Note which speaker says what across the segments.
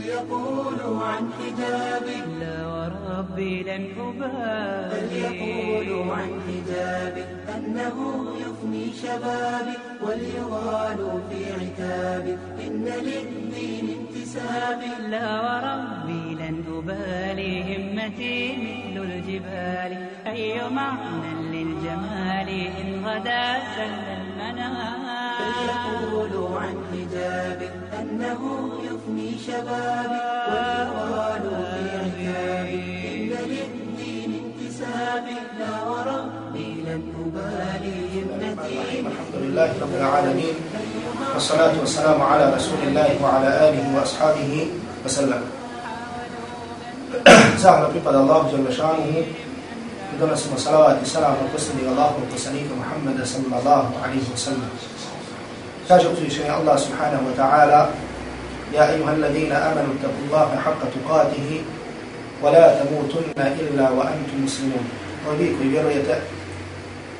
Speaker 1: بل يقولوا عن حجابي.
Speaker 2: لا وربي لن أبالي.
Speaker 1: بل يقولوا عن حجابي أنه يفني شبابي. وليغالوا في عتابي. إن للدين انتسابي.
Speaker 2: لا وربي لن أبالي. همتي مثل الجبال. أي معنى للجمال إن غدا سل المنام
Speaker 1: فليقولوا عن حجابي أنه يفني شبابي وليغالوا في عتابي إن للدين انتسابي لا وربي لن أبالي همتي
Speaker 3: الحمد لله رب العالمين والصلاة والسلام على رسول الله وعلى آله وأصحابه وسلم. Zahvala pripada Allahu Jalla šanuhu i donosimo salavat i salam na posljednjeg Allahu poslanika Muhammeda sallallahu alaihi wa sallam. Kaže uzvišenje Allah subhanahu wa ta'ala يا أيها الذين آمنوا اتقوا الله حق تقاته ولا تموتن إلا وأنتم مسلمون وبيكم vjerujete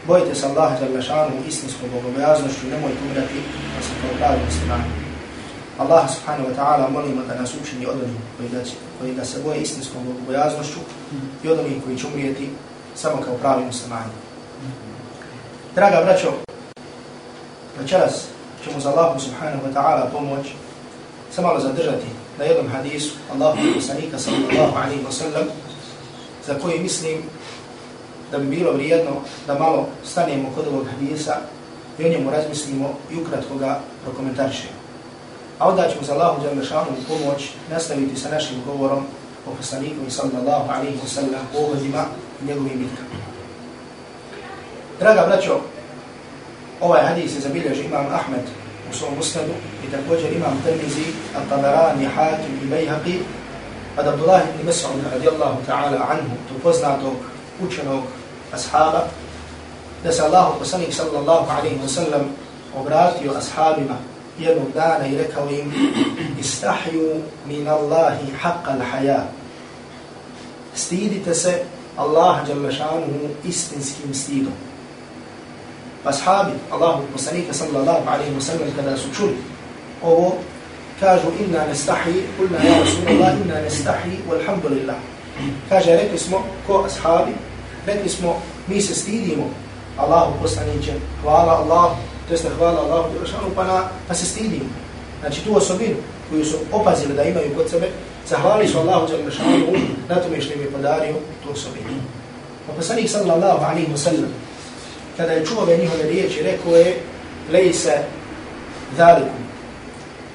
Speaker 3: Bojite se Allah za šanu istinskom bogobojaznošću i nemojte umrati da se kao pravi muslimani. Allah subhanahu wa ta'ala molimo da nas učini od onih koji da, koji da se boje istinskom bogobojaznošću i od onih koji će umrijeti samo kao pravi muslimani. Draga braćo, večeras ćemo za Allahu subhanahu wa ta'ala pomoć se malo zadržati na jednom hadisu Allahu poslanika sallallahu alaihi wa sallam za koji mislim da bi bilo vrijedno da malo stanemo kod ovog hadisa i o njemu razmislimo i ukratko ga prokomentarišemo. A onda ćemo za Allahu Đalešanu pomoć nastaviti sa našim govorom o poslaniku sallallahu alaihi wa sallam pohodima i njegovim bitkama. Draga braćo, ovaj hadis je zabilježi imam Ahmed u svom ustadu i također imam Tirmizi, Al-Tabarani, Hakim i Bejhaqi od Abdullah ibn Mas'ud radijallahu ta'ala anhu, tu poznatog učenog ashaba, da se Allahu poslanik sallallahu alaihi wa sallam obratio ashabima jednog dana i rekao im istahju min Allahi haqqa l-haja. Stidite se Allah djelašanuhu istinskim stidom. Ashabi Allahu poslanika sallallahu alaihi wa sallam kada su čuli ovo, kažu inna nestahi, kulna ja Rasulullah, inna nestahi, walhamdulillah. Kaže, rekli smo, ko ashabi, rekli smo, mi se stidimo Allahu poslaniće, hvala Allahu, to jeste hvala Allahu Đelešanu, pa, na, pa se stidimo. Znači tu osobinu koju su opazili da imaju kod sebe, zahvali su Allahu Đelešanu na tome što im je podario tu osobinu. Pa poslanik sallallahu alaihi wa sallam, kada je čuo ove njihove riječi, rekao je, lej se dhalikum.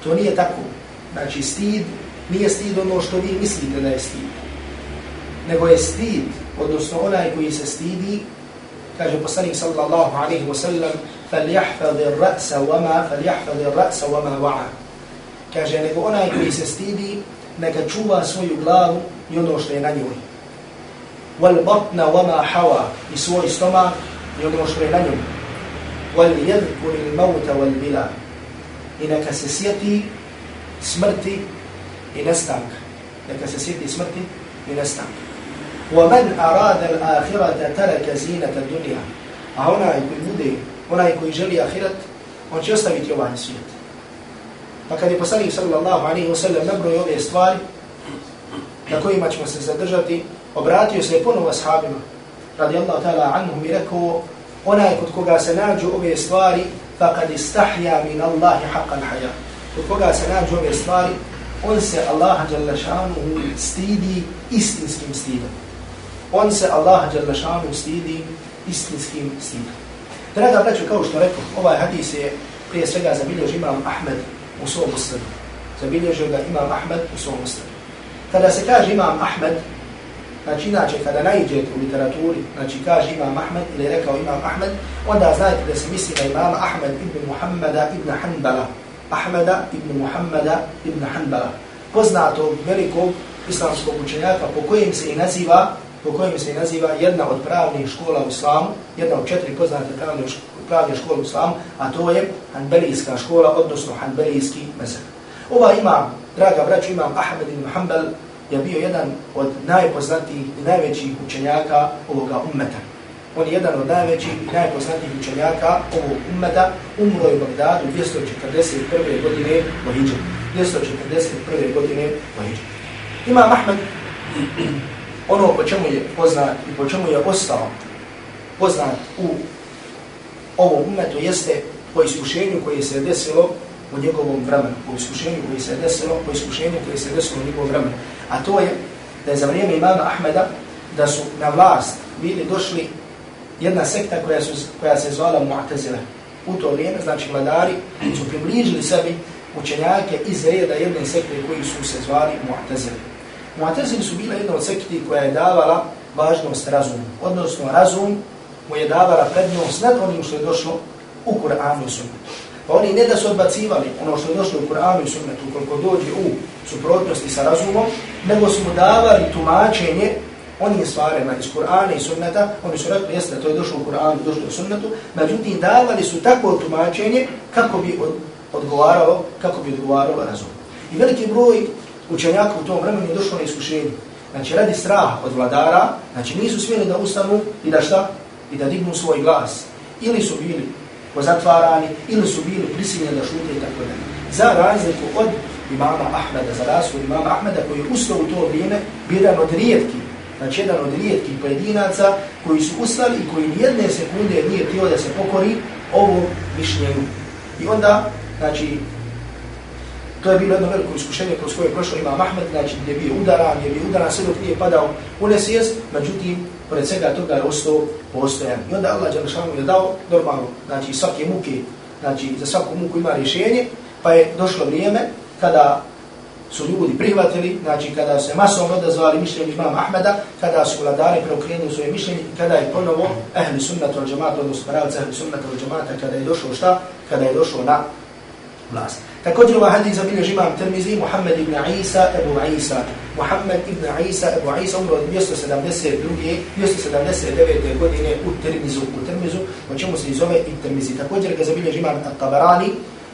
Speaker 3: To nije tako. Znači stid, nije stid ono što vi mislite da je stid. Nego je stid odnosno onaj koji se stidi, kaže poslanik sallallahu alaihi wa sallam, فَلْيَحْفَذِ الرَّأْسَ وَمَا فَلْيَحْفَذِ الرَّأْسَ وَمَا وَعَ Kaže, nego onaj koji se stidi, neka čuva svoju glavu i ono što je na njoj. وَالْبَطْنَ وَمَا حَوَى I svoj stomak i ono što je na njoj. وَالْيَذْكُرِ الْمَوْتَ وَالْبِلَا I neka se sjeti smrti i nestanka. Neka se sjeti smrti i nestanka. ومن أراد الآخرة ترك زينة الدنيا a onaj koji bude, onaj koji želi ahiret, on će ostaviti ovaj svijet. Pa kad je poslanik sallallahu alaihi wa sallam nabroj ove stvari, na kojima ćemo se zadržati, obratio se ponovo ashabima, radijallahu ta'ala anhum i rekao, onaj kod koga se nađu ove stvari, faqad istahja min Allahi haqqan haja. Kod koga se nađu ove stvari, on se Allaha jalla šanuhu stidi istinskim stidom on se Allah Đalešanu stidi istinskim stidom. Draga braću, kao što rekao, ovaj hadis je prije svega zabilježio imam Ahmed u svom muslimu. Zabilježio ga imam Ahmed u svom muslimu. Kada se kaže imam Ahmed, znači inače kada najđete u literaturi, znači kaže imam Ahmed ili rekao imam Ahmed, onda znajte da se misli na imama Ahmed ibn Muhammada ibn Hanbala. Ahmeda ibn Muhammada ibn Hanbala. Poznatog velikog islamskog učenjaka po kojem se i naziva po kojem se naziva jedna od pravnih škola u islamu, jedna od četiri poznate pravne, pravne škole u islamu, a to je Hanbelijska škola, odnosno Hanbelijski mezar. Ova imam, draga braću, imam Ahmed ibn Hanbal, je bio jedan od najpoznatijih i najvećih učenjaka ovoga ummeta. On je jedan od najvećih i najpoznatijih učenjaka ovog ummeta, umro je u Bagdadu 241. godine po Hidžu. 241. godine po Hidžri. Imam Ahmed, ono po čemu je poznat i po čemu je ostao poznat u ovom umetu jeste po iskušenju koje se desilo u njegovom vremenu, po iskušenju koje se desilo, po iskušenju koje se desilo u njegovom vremenu. A to je da je za vrijeme imama Ahmeda da su na vlast bili došli jedna sekta koja, su, koja se zvala Mu'tazila. U to vrijeme, znači vladari, su približili sebi učenjake iz reda jedne sekte koji su se zvali Mu'tazila. Mu'tazili su bila jedna od sekti koja je davala važnost razumu, odnosno razum mu je davala prednost nad onim što je došlo u Kur'anu i Sunnetu. Pa oni ne da su odbacivali ono što je došlo u Kur'anu i Sunnetu koliko dođe u suprotnosti sa razumom, nego su mu davali tumačenje onim stvarima iz Kur'ana i Sunneta, oni su rekli, jeste, to je došlo u Kur'anu, došlo u Sunnetu, međutim davali su takvo tumačenje kako bi odgovaralo, kako bi odgovaralo razum. I veliki broj učenjaka u tom vremenu je došlo na iskušenje. Znači, radi straha od vladara, znači nisu smjeli da ustanu i da šta? I da dignu svoj glas. Ili su bili pozatvarani, ili su bili prisiljeni da šute i tako da. Za razliku od imama Ahmeda, za razliku od imama Ahmeda koji je ustao u to vrijeme, jedan od rijetkih, znači jedan od rijetkih pojedinaca koji su ustali i koji nijedne sekunde nije tijelo da se pokori ovom mišljenju. I onda, znači, To je bilo jedno veliko iskušenje kroz koje je prošlo Imam Ahmed, znači gdje je bio udaran, gdje je bio udaran sve dok nije padao u nesvijest, međutim, pored svega toga je ostao postojan. I onda Allah Đalešanu je dao normalno, znači svake muke, znači za svaku muku ima rješenje, pa je došlo vrijeme kada su ljudi prihvatili, znači kada se masom odazvali mišljenje imam Ahmeda, kada su vladari preokrenuli svoje mišljenje, kada je ponovo ehli sunnata od džamata, odnosno pravca ehli sunnata od džamata, kada je došlo šta? Kada je došlo na vlast. Također ovaj hadis zabilježi imam Tirmizi, Muhammed ibn Isa, Ebu Isa. Muhammed ibn Isa, Ebu Isa, umro od 272. 279. godine u Tirmizu, u Tirmizu, o čemu se zove i Tirmizi. Također ga zabilježi imam Tabarani,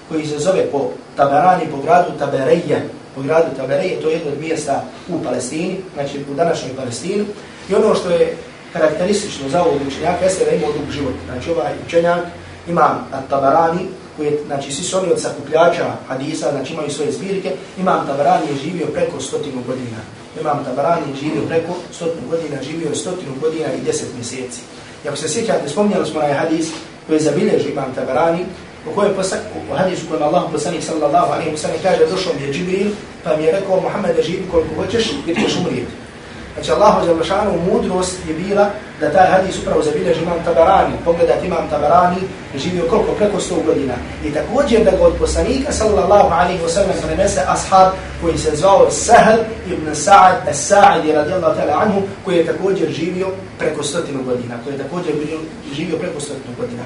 Speaker 3: koji se zove po Tabarani, po gradu Tabereje, po gradu Tabereje, to je jedno od mjesta u Palestini, znači u današnjoj Palestini. I ono što je karakteristično za ovog učenjaka jeste da ima dug život. Znači ovaj učenjak ima Tabarani, koji je, znači, svi su oni od sakupljača hadisa, znači imaju svoje zbirke, Imam Tabarani je živio preko stotinu godina. Imam Tabarani je živio preko stotinu godina, živio je stotinu godina i deset mjeseci. I ako se sjećate, spomnjali smo onaj hadis koji je zabilježio Imam Tabarani, u kojoj posak, u hadisu kojem Allah poslanik sallallahu alaihi wa sallam kaže, došao mi je Džibril, pa mi je rekao, Muhammed, živi koliko hoćeš, jer ćeš umrijeti. Znači Allahu Đalešanu mudrost je bila da taj hadis upravo zabilježi imam Tabarani. Pogledat imam Tabarani živio koliko? Preko 100 godina. I također da ga od poslanika sallallahu alaihi wa sallam prenese ashab koji se zvao Sahel ibn Sa'ad as-Sa'idi radijallahu ta'ala anhu koji je također živio preko stotinu godina. Koji je također živio preko stotinu godina.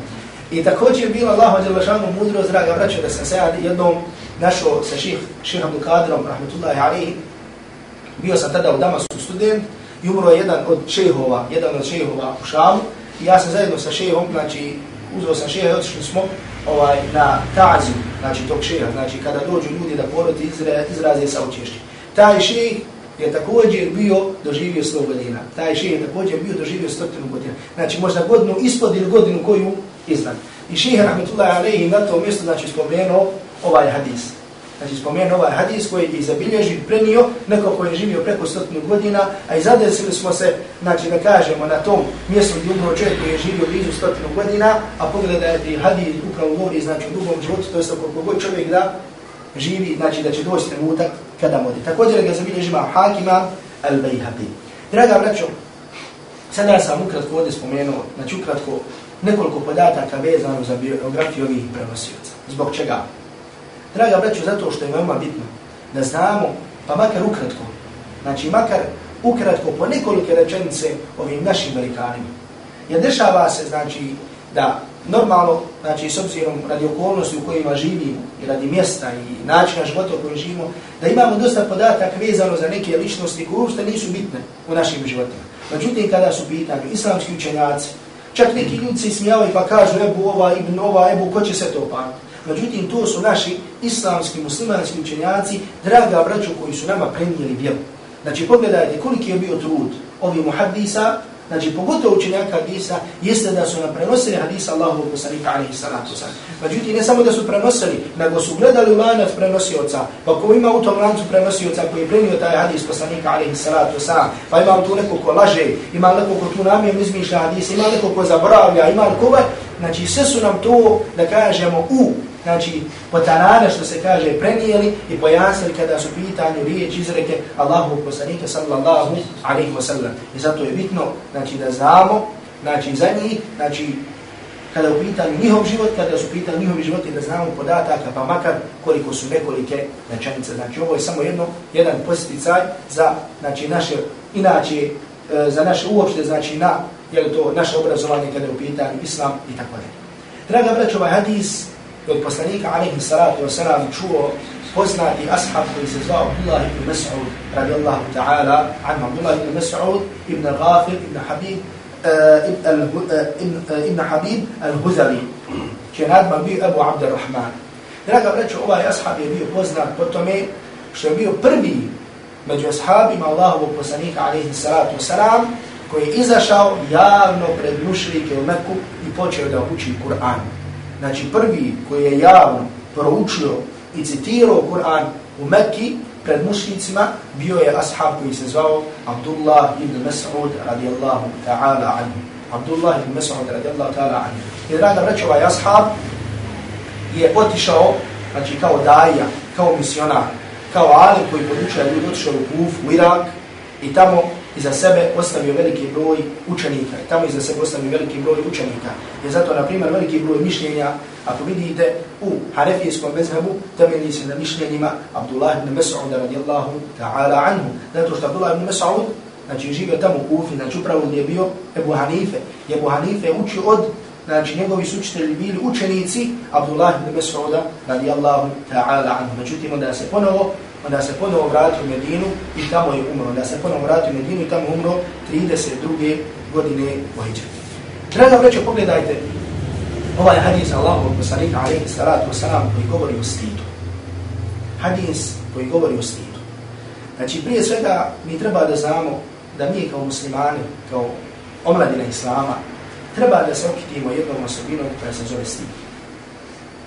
Speaker 3: I također je bilo Allahu Đalešanu mudrost, draga vraća, da sam se jednom našao sa ših, ših Abdul Kadirom, rahmetullahi alaihi, bio sam tada u Damasku student i umro je jedan od šehova, jedan od šehova u Šamu i ja sam zajedno sa šehom, znači uzeo sam šeha i otišli smo ovaj, na tazu, znači tog šeha, znači kada dođu ljudi da poroti izra, izraze sa učešće. Taj šeh je također bio doživio 100 godina. Taj šeh je također bio doživio 100 godina. Znači možda godinu ispod ili godinu koju iznad. I šeha Rahmetullah Aleyhi na to mjesto znači spomenuo ovaj hadis. Znači spomenu ovaj hadis koji je zabilježen, prenio neko koji je živio preko stotinu godina, a i zadesili smo se, znači da kažemo, na tom mjestu gdje umro čovjek koji je živio blizu stotinu godina, a pogledajte hadis upravo govori, znači u dugom životu, to je koliko god čovjek da živi, znači da će doći trenutak kada modi. Također ga zabilježima Hakima al-Bayhaqi. Draga braćo, sada sam ukratko ovdje spomenuo, znači ukratko nekoliko podataka vezano za biografiju ovih prenosioca. Zbog čega? Draga braću, zato što je veoma bitno da znamo, pa makar ukratko, znači makar ukratko po nekolike rečenice ovim našim velikanima. Jer dešava se, znači, da normalno, znači, s obzirom radi okolnosti u kojima živimo i radi mjesta i načina života u kojem živimo, da imamo dosta podataka vezano za neke ličnosti koje uopšte nisu bitne u našim životima. Međutim, kada su pitanje islamski učenjaci, čak neki ljudi se smijavaju pa kažu Ebu ova, Ibn ova, Ebu, ko će se to pamati? Međutim, to su naši islamski, muslimanski učenjaci, draga braćo koji su nama prenijeli vjeru. Znači, pogledajte koliki je bio trud ovih muhaddisa znači pogotovo učenjaka hadisa, jeste da su nam prenosili hadisa Allahu poslanika alaihi salatu sa. Međutim, ne samo da su prenosili, nego su gledali u lanac prenosioca, pa ko ima u tom lancu prenosioca koji je prenio taj hadis poslanika alaihi salatu sa, pa ima tu neko ko laže, ima neko ko tu namijem izmišlja hadisa, ima neko ko zaboravlja, ima neko znači sve su nam to, da kažemo, u znači potanane što se kaže prenijeli i pojasnili kada su pitanju riječ izreke Allahu poslanika sallallahu alaihi wa sallam. I zato je bitno znači da znamo znači za njih, znači kada u pitanju njihov život, kada su pitali njihovi životi da znamo podataka, pa makar koliko su nekolike načanice. Znači ovo je samo jedno, jedan posticaj za znači, naše, inače, e, za naše uopšte, znači na je to naše obrazovanje kada je u pitanju islam i tako dalje. Draga braćo, ovaj hadis od poslanika alaihi salatu wa salam čuo poznati ashab koji se zvao Abdullah ibn Mas'ud radijallahu ta'ala an Abdullah ibn Mas'ud ibn Ghafir ibn Habib eh, eh, eh, ibn Habib al-Huzali. Čije nadman bio Abu Abdurrahman. Draga braćo, ovaj ashab je bio poznat po tome što je bio prvi među ashabima Allahovog poslanika alaihi salatu wa salam koji je izašao javno pred mušrike u Meku i počeo da uči Kur'an znači prvi koji je javno proučio i citirao Kur'an u Mekki pred mušnicima bio je ashab koji se zvao Abdullah ibn Mas'ud radijallahu ta'ala anhu. Abdullah ibn Mas'ud radijallahu ta'ala anhu. I draga vreća ovaj ashab je otišao, znači kao daija, kao misionar, kao alim koji podučuje ljudi, otišao u Kuf, u Irak i tamo iza sebe ostavio veliki broj učenika. Tamo iza sebe ostavio veliki broj učenika. Je zato, na primjer, veliki broj mišljenja, ako vidite u Harefijskom mezhebu, temelji se na mišljenjima Abdullah ibn Mas'ud radijallahu ta'ala anhu. Zato što Abdullah ibn Mas'ud, znači živio tamo u Kufi, znači upravo gdje je bio Ebu Hanife. Ebu Hanife uči od, znači njegovi su učitelji bili učenici Abdullah ibn Mas'uda radijallahu ta'ala anhu. Međutim, onda se ponovo onda se ponovo vratio u Medinu i tamo je umro. Onda se ponovo vratio u Medinu i tamo umro 32. godine u Hidžu. Draga vreće, pogledajte ovaj hadis Allahu poslanika alaihi salatu wasalam koji govori o stidu. Hadis koji govori o stidu. Znači, prije svega mi treba da znamo da mi kao muslimani, kao omladina Islama, treba da se okitimo jednom osobinom koja se zove stid.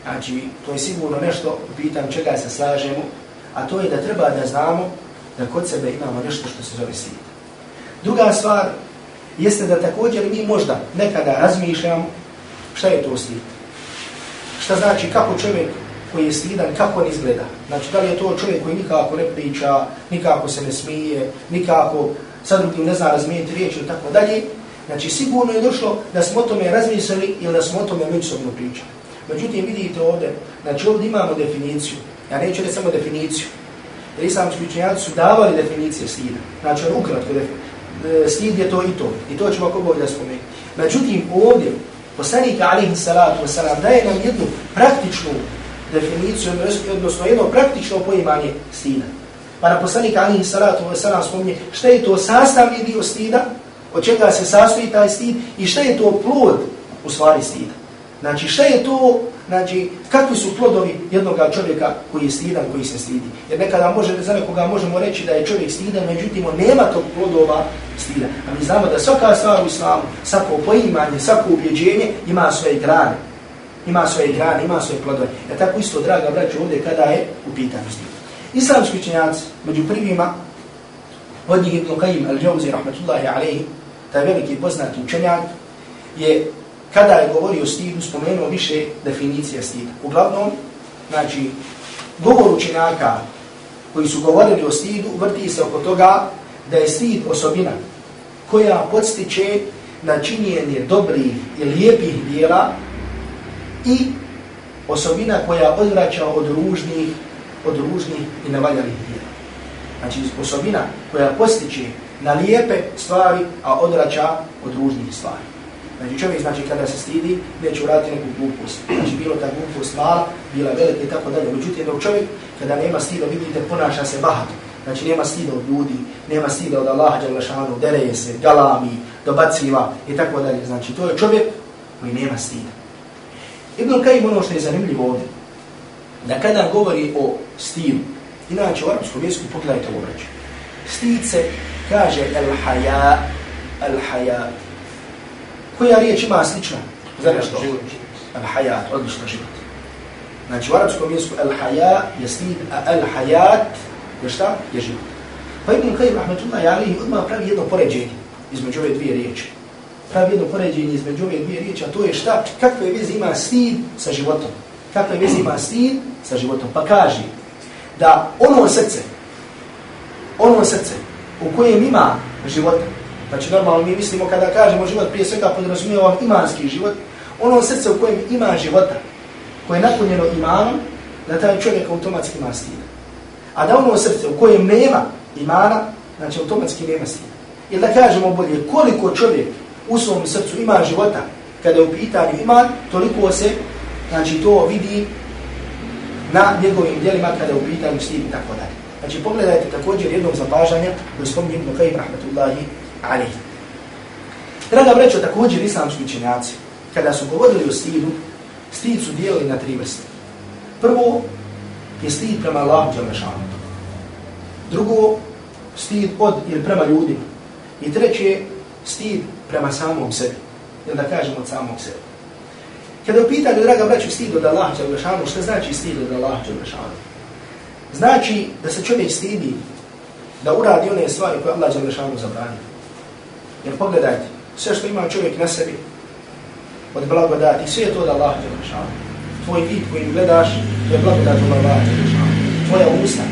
Speaker 3: Znači, to je sigurno nešto, pitam čega se slažemo, a to je da treba da znamo da kod sebe imamo nešto što se zove stid. Druga stvar jeste da također mi možda nekada razmišljamo šta je to stid. Šta znači kako čovjek koji je stidan, kako on izgleda. Znači da li je to čovjek koji nikako ne priča, nikako se ne smije, nikako sa drugim ne zna razmijeniti riječ ili tako dalje. Znači sigurno je došlo da smo o tome razmislili ili da smo o tome međusobno pričali. Međutim, vidite ovdje, znači ovdje imamo definiciju Ja neću reći samo definiciju. Jer islamski učenjaci su davali definicije stida. Znači, on ukratko definiciju. E, stid je to i to. I to ćemo ako bolje spomenuti. Međutim, ovdje, poslanika alihi salatu wasalam daje nam jednu praktičnu definiciju, odnosno jedno praktično poimanje stida. Pa na poslanika alihi salatu wasalam spominje šta je to sastavni dio stida, od čega se sastoji taj stid i šta je to plod u stvari stida. Znači, šta je to znači, kakvi su plodovi jednog čovjeka koji je stidan, koji se stidi. Jer nekada može, za nekoga možemo reći da je čovjek stidan, međutim, on nema tog plodova stida. A mi znamo da svaka stvar u islamu, svako poimanje, svako ubjeđenje ima svoje grane. Ima svoje grane, ima svoje plodove. Ja tako isto, draga braću, ovdje kada je u pitanju stida. Islamski učenjaci, među prvima, od njih Ibn Qayyim al-Jawzi, rahmatullahi alaihi, taj veliki poznati učenjak, je kada je govorio o stidu, spomenuo više definicija stida. Uglavnom, znači, govor učenjaka koji su govorili o stidu, vrti se oko toga da je stid osobina koja podstiče na činjenje dobrih i lijepih dijela i osobina koja odvraća od ružnih, od ružnih i nevaljalih dijela. Znači, osobina koja postiče na lijepe stvari, a odvraća od ružnih stvari. Znači čovjek znači kada se stidi, neće uraditi neku glupost. Znači bilo ta glupost mala, bila velika i tako dalje. Međutim, dok čovjek kada nema stida, vidite, ponaša se bahato. Znači nema stida od ljudi, nema stida od Allaha Đalešanu, dereje se, galami, dobaciva i tako dalje. Znači to je čovjek koji nema stida. Ibn Kajim ono što je zanimljivo ovdje, da kada govori o stilu, inače u arabskom jeziku pogledajte ovo reći. Stid se kaže al-haja, al-haja, Koja riječ ima slično? Za nešto? Al-hayat, odlično život. Znači u arabskom jeziku al-hayat je stid, a al-hayat je šta? Je život. Pa Ibn Qayyim rahmetullahi alihi odmah pravi jedno poređenje između ove dvije riječi. Pravi jedno poređenje između ove dvije riječi, a to je šta? Kakve veze ima stid sa životom? Kakve veze ima stid sa životom? Pa kaže da ono srce, ono srce u kojem ima života, znači normalno mi mislimo kada kažemo život prije svega podrazumijeva imanski život, ono srce u kojem ima života, koje je napunjeno imanom, da taj čovjek automatski ima stid. A da ono srce u kojem nema imana, znači automatski nema stida. Ili da kažemo bolje, koliko čovjek u svom srcu ima života kada je u pitanju iman, toliko se, znači to vidi na njegovim dijelima kada je u pitanju stid i tako dalje. Znači pogledajte također jednog zapažanja koji spominje Ibn Qayyim rahmatullahi Ali. Draga brećo, također islamski učenjaci, kada su govorili o stidu, stid su dijelili na tri vrste. Prvo je stid prema Allahu Đalešanu. Drugo, stid od ili prema ljudima. I treće, stid prema samom sebi. Ili da kažemo od samog sebi. Kada pitanju, draga braću, stid od Allaha Đalešanu, što znači stid od Allaha Đalešanu? Znači da se čovjek stidi da uradi one stvari koje Allah Đalešanu zabranio. Jer pogledajte, sve što ima čovjek na sebi, od blagodati, sve je to od Allaha Đelešanu. Tvoj vid koji gledaš, to je blagodat od Allaha Đelešanu. Tvoja usta,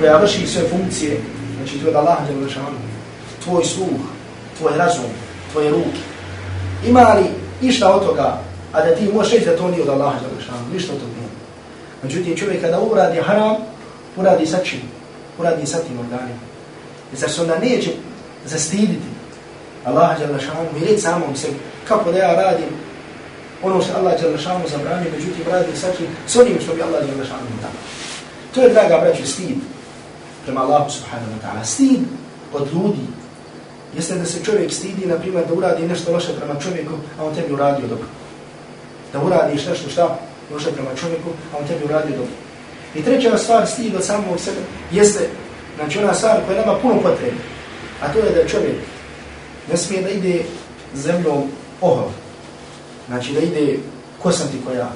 Speaker 3: koja vrši sve funkcije, znači to je od Allaha Đelešanu. Tvoj sluh, tvoj razum, tvoje ruke. Ima li išta od toga, a da ti možeš reći da to nije od Allaha Đelešanu, ništa od toga nije. Međutim, čovjek kada uradi haram, uradi sa čim? Uradi sa tim organima. Zar se onda neće zastiditi Allah Đalešanu i samom sebi, kako da ja radim ono što Allah Đalešanu zabranio, međutim radim sači s onim što bi Allah Đalešanu dao. To je, draga braću, stid prema Allahu subhanahu wa ta'ala. Stid od ljudi jeste da se čovjek stidi, na primjer, da uradi nešto loše prema čovjeku, a on tebi uradio dobro. Da uradiš nešto šta loše prema čovjeku, a on tebi uradio dobro. I treća stvar, stid od samog sebe, jeste, znači ona stvar koja nema puno potrebe, a to je da čovjek ne smije da ide zemljom ohol. Znači da ide ko sam ti koja.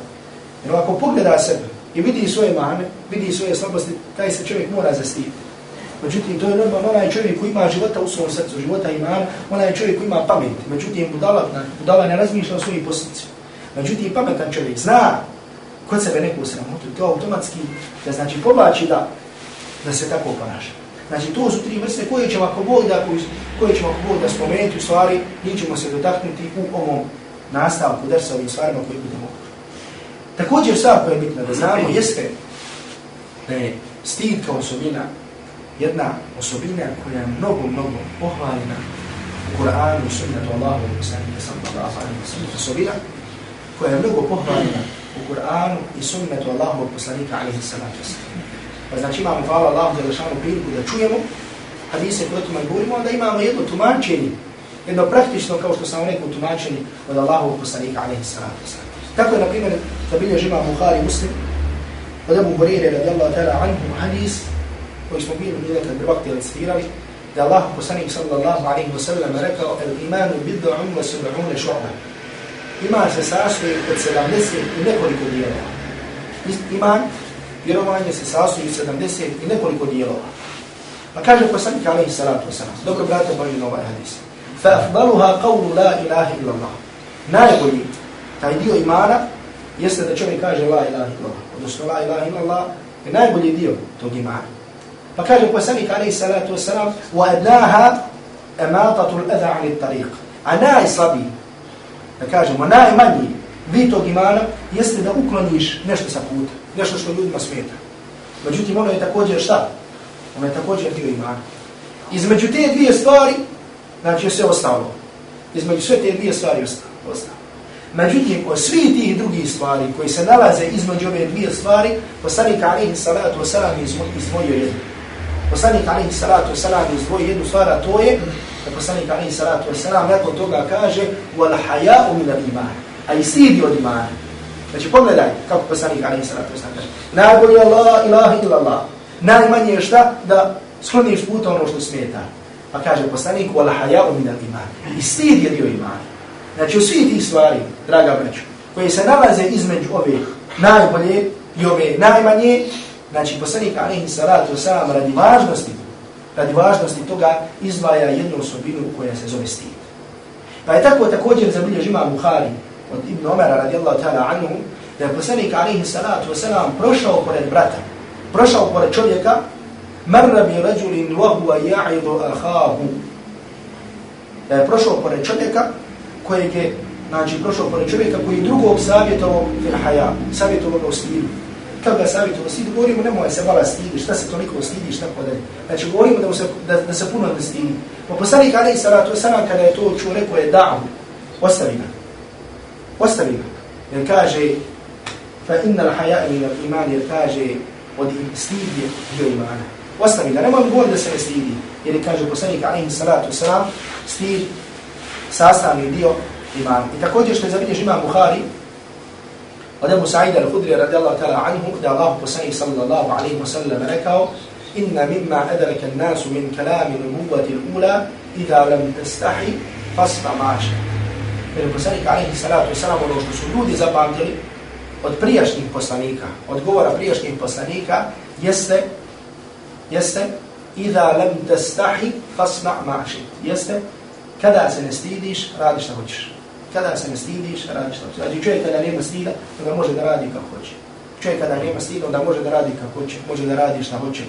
Speaker 3: Jer ako pogleda sebe i vidi svoje mane, vidi svoje slabosti, taj se čovjek mora zastiti. Međutim, to je normalno onaj čovjek koji ima života u svom srcu, života ima, onaj čovjek koji ima pamet. Međutim, budala, budala ne razmišlja o svojim posljedicima. Međutim, pametan čovjek zna kod sebe neku sramotu, to automatski da znači povlači da, da se tako ponaša. Znači, to su tri vrste koje ćemo ako Bog da, koje ćemo ako Bog da spomenuti u stvari, mi ćemo se dotaknuti u ovom nastavku drsa ovim stvarima koje budemo Također stvar koja je bitna da znamo jeste da je stid kao osobina jedna osobina koja je mnogo, mnogo pohvaljena u Kur'anu i sunnetu Allahu i sallahu sallallahu alaihi wa sallam osobina koja je mnogo pohvaljena u Kur'anu i sunnetu Allahu poslanika alaihi sallahu sallam. Pa znači imamo, hvala Allahu za lešanu priliku da čujemo hadise koje tome govorimo, onda imamo jedno tumačenje, jedno praktično, kao što sam rekao, tumačenje od Allahovog poslanika alaihi sallam. Tako je, na primjer, da bilje žima Bukhari muslim, od Abu Hurire radijallahu ta'ala anhu hadis, koji smo bili mi nekad vakti recitirali, da Allah poslanik sallallahu alaihi wa sallam rekao, el imanu bid'un wa sab'un šu'ba. Iman se sastoji od 70 i nekoliko dijelova. Iman, vjerovanje se sastoji 70 i nekoliko dijelova. Pa kaže poslanik alaihi salatu wasalam, dobro brate, bojim na ovaj hadis. Fa afdaluha qawlu la ilaha illa Allah. Najbolji taj dio imana jeste da čovjek kaže la ilaha illallah, odnosno la ilaha illallah je najbolji dio tog imana. Pa kaže poslanik alaihi salatu wasalam wa adnaha ematatu l'adha at-tariq. A najslabiji, da kažemo, najmanji vid tog imana jeste da ukloniš nešto sa puta, nešto što ljudima smeta. Međutim, ono je također šta? Ono je također dio imana. Između te dvije stvari, znači je sve ostalo. Između sve te dvije stvari ostalo. Međutim, od svih tih drugih stvari koji se nalaze između ove dvije stvari, poslanik alihi salatu wasalam je izdvojio jednu. Poslanik alihi salatu wasalam je izdvojio jednu stvar, a to je da poslanik alihi salatu wasalam nakon toga kaže wal haya'u min al-iman, a i stidi od imana. Znači, pogledaj kako poslanik alaihi salatu wasalam kaže. Najbolji Allah, ilaha ila Allah. Najmanje je šta? Da skloniš puta ono što smeta. Pa kaže poslanik, wala haja'u min iman. I stid je dio imana. Znači, u svih tih stvari, draga braću, koje se nalaze između ove najbolje i ove najmanje, znači, poslanik, alaihi salatu sam, radi važnosti, radi važnosti toga, izdvaja jednu osobinu koja se zove stid. Pa je tako također zabilježi ima Buhari od Ibn Omara radijallahu ta'ala anhu, da je poslanik alihi salatu wasalam prošao pored brata, prošao pored čovjeka, marra bi rađulin vahuva ja'idu ahahu. Da je prošao pored čovjeka kojeg je, znači prošao pored čovjeka koji drugog savjetovao fil haja, savjetovao ga u stilu. Kad ga savjetovao u stilu, govorimo nemoj se vala stidi, šta se toliko stidi, šta podaj. Znači govorimo da, se, da, da se puno ne stidi. Pa poslanik alihi salatu wasalam kada je to čuo, rekao je da'u, ostavi ga. Ostavi ga. Jer kaže, fa inna l'haja min al-iman, jer kaže, od stidi je dio imana. Ostavi ga, nemoj govor da se ne stidi. Jer je kaže poslanik alaihi salatu wasalam, stid sastavni dio imana. I također što je zabiljež imam Buhari, od Abu Sa'ida al-Hudri radijallahu ta'ala anhu, da Allah poslanik sallallahu alaihi wa sallam rekao, inna mimma adraka an-nasu min kalami nubuwati al-ula idha lam tastahi fasma maša. Jer poslanik alaihi salatu wasalam, ono što su ljudi zapamtili od prijašnjih poslanika, od govora prijašnjih poslanika, jeste jeste idha lam tastahi fasna ma'šit. Jeste kada se ne stidiš, radi šta hoćeš. Kada se ne stidiš, radi šta hoćeš. Znači čovjek kada nema stida, onda može da radi kako hoće. Čovjek kada nema stida, onda može da radi kako hoće, može da radi šta hoće.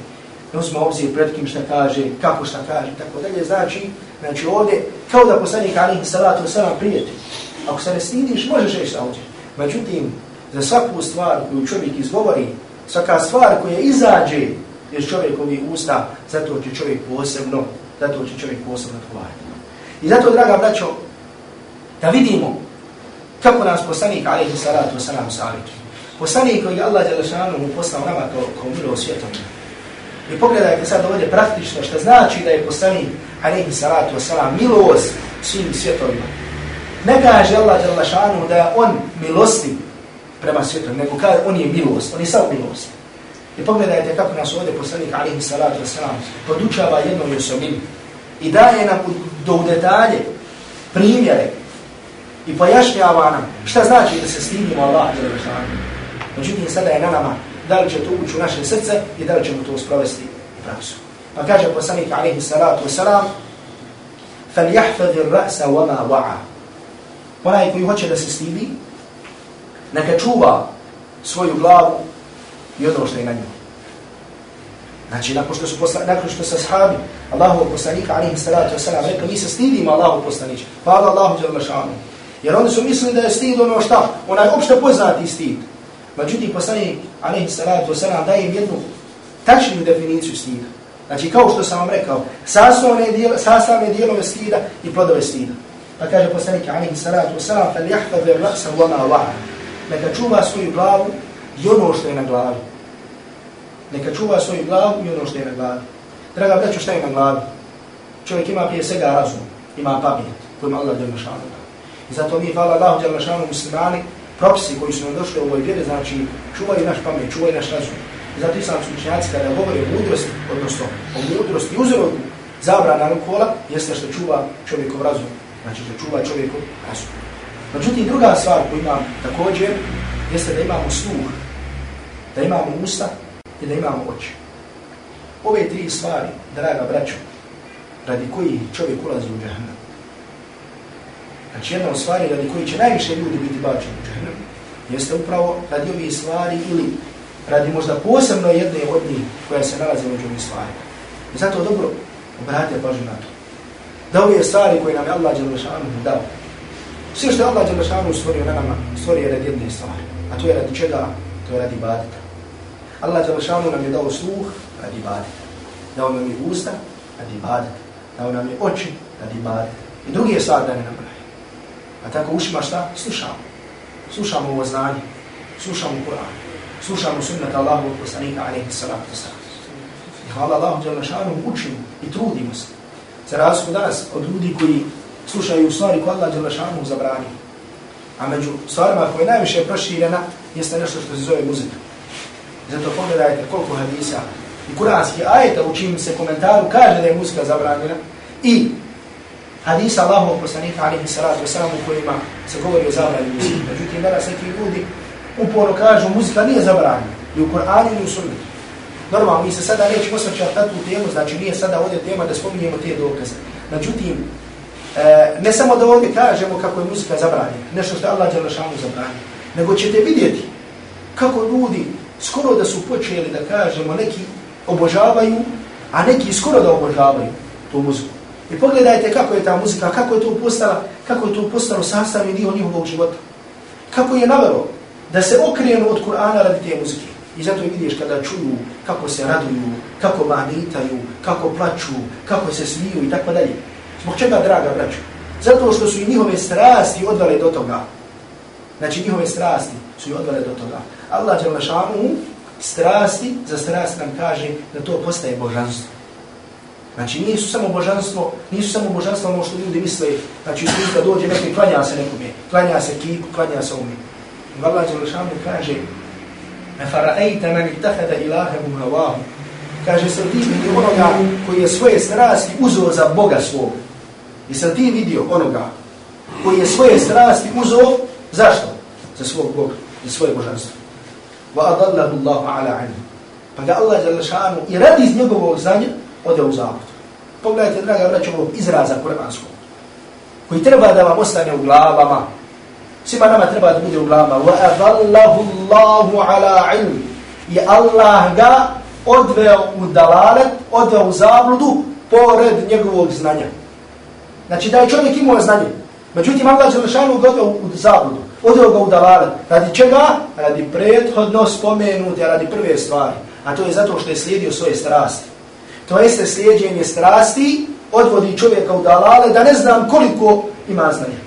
Speaker 3: Ne uzme obzir pred kim šta kaže, kako šta kaže, tako dalje. Znači, znači ovdje, kao da poslanik alihi salatu wasalam prijeti. Ako se ne stidiš, možeš reći ovdje. Međutim, za svaku stvar koju čovjek izgovori, svaka stvar koja izađe iz čovjekovi usta, zato će čovjek posebno, zato će čovjek posebno odgovarati. I zato, draga braćo, da vidimo kako nas poslanik, Ali salatu wasalam, savjetuje. Poslanik koji Allah Đelešanu mu poslao nama kao, kao milo. I pogledajte sad ovdje praktično što znači da je poslanik, alaihi salatu wasalam, milost svim svjetovima. Ne kaže Allah Đalašanu da je on milosti prema svjetom, nego kaže on je milost, on je sam milost. I pogledajte kako nas ovdje poslanik, alaihi salatu wasalam, podučava jednom osobinu i daje nam do detalje primjere i pojašnjava nam šta znači da se stidimo Allah Đalašanu. Međutim, sada je na nama da li će to ući u naše srce i da li ćemo to sprovesti u praksu. Pa kaže poslanik alaihi salatu wasalam فَلْيَحْفَذِ الرَّأْسَ وَمَا وَعَا Onaj koji hoće da se stidi, neka čuva svoju glavu i ono što je na njoj. Znači, nakon što su posla, nakon što se sahabi Allahu poslanika, alaihi salatu wasalam, rekao, mi se stidimo Allahu poslanića. Hvala Allahu jel mašanu. Jer oni su mislili da je stid ono šta? Onaj opšte poznati stid. Međutim, poslanik, alaihi salatu wasalam, daje im jednu tačnu definiciju stida. Znači, kao što sam vam rekao, sastavne, dijel, sastavne dijelove stida i plodove stida. Pa kaže poslanik, alaihi salatu wasalam, fel jahtabe rasa vama va'a. Neka čuva svoju glavu i ono što je na glavi neka čuva svoju glavu i ono što je na glavi. Draga braću, šta je na glavi? Čovjek ima prije svega razum, ima pamet, kojima Allah djelma šanu. I zato mi, hvala Allahu djelma šanu, muslimani, propisi koji su nam došli u ovoj vjeri, znači čuvaju naš pamet, čuvaju naš razum. I zato islamski učenjaci kada govore o mudrosti, odnosno o mudrosti uzroku zabrana alkohola, jeste što čuva čovjekov razum. Znači što čuva čovjekov razum. Međutim, druga stvar koju imam također, jeste da imamo sluh, da imamo usta i da imamo oči. Ove tri stvari, draga braćo, radi koji čovjek ulazi u džahnem. Znači jedna od stvari radi koji će najviše ljudi biti bačeni u džahnem, jeste upravo radi ovih stvari ili radi možda posebno jedne od njih koja se nalazi među ovih stvari. I zato dobro obratite pažnju na to. Da ove stvari koje nam je Allah Đelešanu dao, sve što je Allah Đelešanu stvorio na nama, stvorio je radi jedne stvari. A to je radi čega? To je radi badita. Allah Đelešanu nam je dao sluh radi badita. Dao nam je usta radi badita. Dao nam je oči radi badita. I drugi je stvar da nam. A tako ušima šta? Slušamo. Slušamo ovo znanje. Slušamo Kur'an. Slušamo sunnata Allahu od poslanika alaihi salatu sallam. I hvala Allahu Đelešanu učimo i trudimo se. Za razliku danas od ljudi koji slušaju stvari koje Allah Đelešanu zabrani. A među stvarima koje je najviše proširena jeste nešto što se zove muzika. Zato pogledajte koliko hadisa i kuranski ajeta u čim se komentaru kaže da je muzika zabranjena i hadisa Allahovog poslanika alihi salatu wasalam u kojima se govori o zabrani muzike. Međutim, danas neki ljudi uporno kažu muzika nije zabranjena. I u Koranu i u sunnetu. Normalno, mi se sada nećemo osvrćati na tu temu, znači nije sada ovdje tema da spominjemo te dokaze. Međutim, e, ne samo da ovdje kažemo kako je muzika zabranjena, nešto što je Allah Đelešanu zabranjena, nego ćete vidjeti kako ljudi skoro da su počeli da kažemo neki obožavaju, a neki skoro da obožavaju tu muziku. I pogledajte kako je ta muzika, kako je to postala, kako je to postalo sastavni dio njihovog života. Kako je navelo da se okrenu od Kur'ana radi te muzike. I zato vidiš kada čuju kako se raduju, kako manitaju, kako plaću, kako se smiju i tako dalje. Zbog čega, draga braću? Zato što su i njihove strasti odvale do toga. Znači njihove strasti su i odvale do toga. Allah je strasti, za strast nam kaže da to postaje božanstvo. Znači nisu samo božanstvo, nisu samo božanstvo ono što ljudi misle, znači da dođe neki, klanja se nekome, klanja se kipu, klanja se umi. Allah je našanu kaže Fara'ajta man ittakhada ilahahu hawahu. Kaže se ti vidio onoga koji je svoje strasti uzeo za Boga svog. I se ti vidio onoga koji je svoje strasti uzeo zašto? Za svog Boga, za svoje božanstvo. Wa adallahu Allahu ala ilmu. Pa ga Allah jalla i radi iz njegovog znanja ode u zavod. Pogledajte, draga braćo, ovog izraza kuranskog koji treba da vam ostane u glavama, Svima nama treba da bude u glavama. وَأَذَلَّهُ اللَّهُ عَلَىٰ عِلْمِ I Allah ga odveo u dalalet, odveo u zabludu pored njegovog znanja. Znači da je čovjek imao znanje. Međutim, Allah je lišanu ga odveo u zabludu. Odveo ga u dalalet. Radi čega? Radi prethodno spomenute, radi prve stvari. A to je zato što je slijedio svoje strasti. To jeste slijedjenje strasti odvodi čovjeka u dalale da ne znam koliko ima znanja.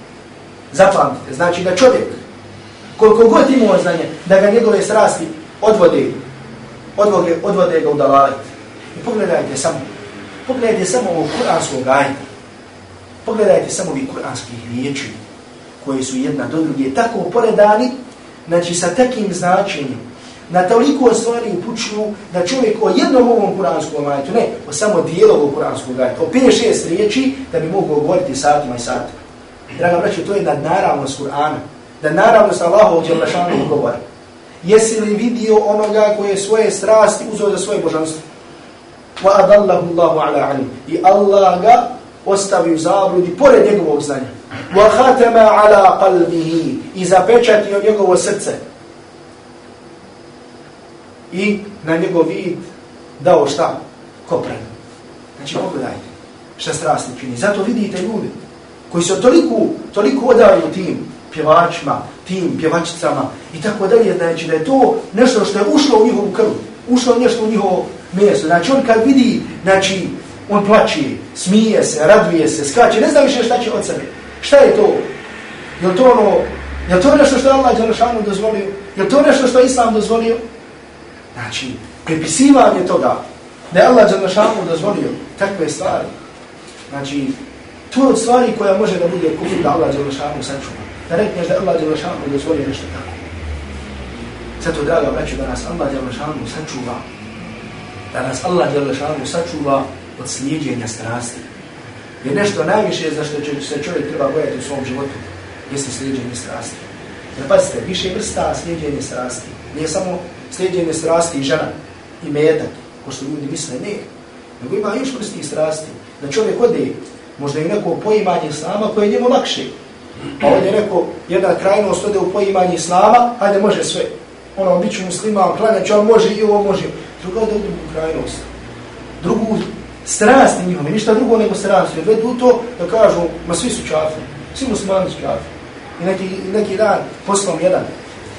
Speaker 3: Zapamtite, znači da čovjek, koliko god imao znanja, da ga njegove strasti odvode, odvode, odvode ga u dalale. I pogledajte samo, pogledajte samo ovog kuranskog ajta, pogledajte samo ovih kuranskih riječi, koje su jedna do druge, tako poredani, znači sa takim značenjem, na toliko stvari upućuju da čovjek o jednom ovom kuranskom ajetu, ne, o samo dijelu ovog kuranskog ajeta, o 5-6 riječi, da bi mogu govoriti satima i satima. Draga braće, to je nadnaravnost Kur'ana. Nadnaravnost Allahovog djelašanog govora. Jesi li vidio onoga koje svoje strasti uzeo za svoje božanstvo? Wa adallahu Allahu ala alim. I Allah ga ostavi u zabludi pored njegovog znanja. Wa khatama ala qalbihi. I zapečatio njegovo srce. I na njegov vid dao šta? Kopren. Znači pogledajte šta strasni čini. Zato vidite ljudi koji su toliko, toliko odali tim pjevačima, tim pjevačicama i tako dalje, znači da je to nešto što je ušlo u njihovu krvu, ušlo nešto u njihovo mjesto. Znači on kad vidi, znači on plaće, smije se, raduje se, skače, ne zna više šta će od sebe. Šta je to? Je to ono, je to nešto što je Allah Đalešanu dozvolio? Je to nešto što je Islam dozvolio? Znači, prepisivanje toga, da je Allah Đalešanu dozvolio takve stvari. Znači, To je od stvari koja može da bude kufr da Allah Đelešanu sačuva. Da rekneš da Allah Đelešanu dozvolio nešto tako. Zato, draga braću, da nas Allah Đelešanu sačuva. Da nas Allah Đelešanu sačuva od slijedjenja strasti. Jer nešto najviše za što će se čovjek treba bojati u svom životu jeste slijedjenje strasti. Jer pazite, više vrsta slijedjenje strasti. Nije samo slijedjenje strasti i žena i metak, ko što ljudi misle, ne. Nego ima još vrstih strasti. Da čovjek ode možda i neko poimanje islama koje je njemu lakše. Pa je rekao: jedna krajnost ode u poimanje islama, hajde može sve. Ono, bit ću musliman, klanjać, on može i ovo može. Druga ode u drugu krajnost. Drugu strasti njihove, ništa drugo nego strasti. Odvedu vedu to da kažu, ma svi su čafri, svi muslimani su čafri. I neki, neki dan poslom jedan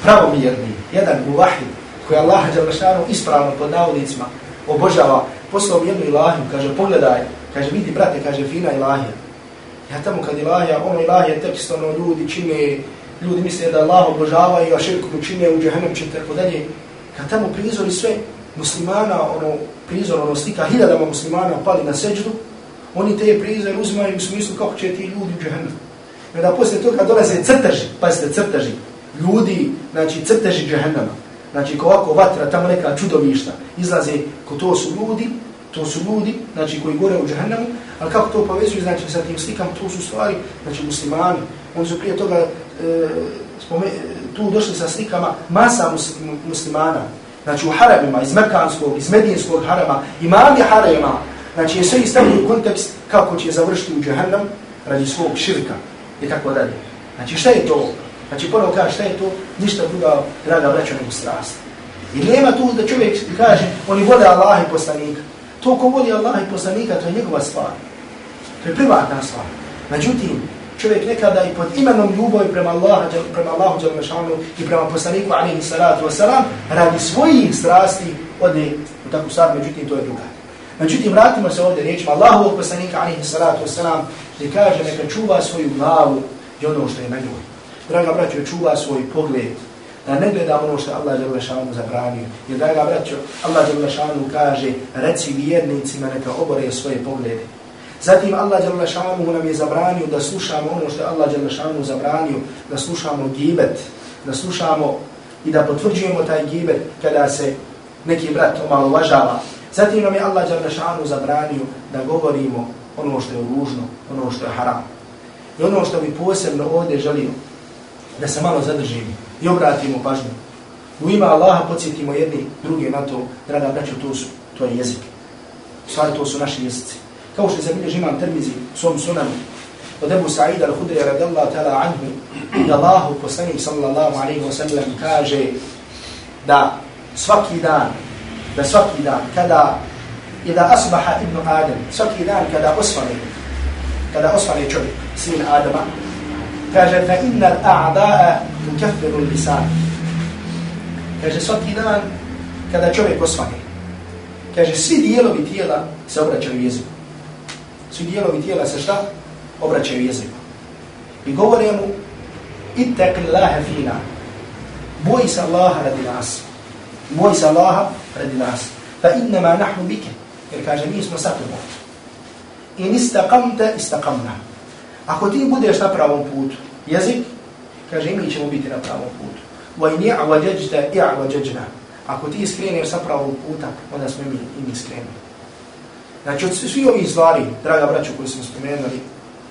Speaker 3: pravomjerni, jedan muvahid, koji Allah Đalešanu ispravno pod navodnicima obožava, poslom jednu ilahiju, kaže, pogledaj, Kaže, vidi, brate, kaže, fina ilahija. Ja tamo kad ilahija, ono ilahija tekst, ono ljudi čine, ljudi misle da Allah obožavaju, a aširku mu čine u džahennem će tako dalje. Kad tamo prizori sve muslimana, ono prizor, ono stika hiljadama muslimana pali na seđdu, oni te prizor uzimaju u smislu kako će ti ljudi u džahennem. I da poslije toga dolaze crteži, pazite, crteži, ljudi, znači crteži džahennama. Znači, ko ovako vatra, tamo neka čudovišta, izlaze, ko to su ljudi, To su ljudi, znači, koji gore u džahnemu, ali kako to povezuju, znači, sa tim slikama, to su stvari, znači, muslimani. Oni su prije toga e, spome, tu došli sa slikama masa muslimana, znači, u haramima, iz Mekanskog, iz Medijinskog harama, imami harama, znači, je sve istavljeno u kontekst kako će završiti u džahnem radi svog širka i tako dalje. Znači, šta je to? Znači, ponovo kaže, šta je to? Ništa druga, draga braća, nego strast. I nema tu da čovjek kaže, oni vode Allah i poslanika. To ko voli Allah i poslanika, to je njegova stvar. To je privatna stvar. Međutim, čovjek nekada i pod imenom ljubavi prema Allahu, prema Allahu Đalmešanu i prema poslaniku alaihi salatu wasalam, radi svojih strasti ode u takvu stvar, međutim, to je druga. Međutim, vratimo se ovdje riječima Allahu poslanika alaihi salatu wasalam, gdje kaže neka čuva svoju glavu i ono što je na njoj. Draga braćo, čuva svoj pogled, da ne gleda ono što Allah Đalešanu zabranio. Jer draga braćo, Allah Đalešanu kaže, reci vjernicima neka obore svoje poglede. Zatim Allah Đalešanu nam je zabranio da slušamo ono što je Allah Đalešanu zabranio, da slušamo gibet, da slušamo i da potvrđujemo taj gibet kada se neki brat malo važava. Zatim nam je Allah Đalešanu zabranio da govorimo ono što je ružno, ono što je haram. I ono što bi posebno ovdje želio, da se malo zadržimo i obratimo pažnju. U ima Allaha podsjetimo jedni drugi na to, draga braćo, to, su, to je jezik. Stvari to su naši jezici. Kao što je biljež imam termizi u svom sunanu, od Ebu Sa'ida al-Hudrija radijallahu ta'ala anhu, da Allahu poslanik sallallahu alaihi wa sallam kaže da svaki dan, da svaki dan, kada ida asbaha ibn Adam, svaki dan kada osvane, kada osvane čovjek, sin Adama, kaže fa inna al-a'da'a tukaffiru al-lisan. Kaže svaki dan kada čovjek osvane, kaže svi dijelovi tijela se obraćaju jeziku. Svi dijelovi tijela se šta? Obraćaju jeziku. I govore mu ittaqi Allaha fina. Boj se Allaha radi nas. Boj se Allaha radi nas. Fa innama nahnu bike. Jer kaže mi smo sa tobom. In istaqamta istaqamna. Ako ti budeš na pravom putu, jezik, kaže mi ćemo biti na pravom putu. Wa in i'wajajta i'wajajna. Ako ti iskreneš sa pravog puta, onda smo mi i mi skrenuli. Znači od svi ovih stvari, draga braću koji smo spomenuli,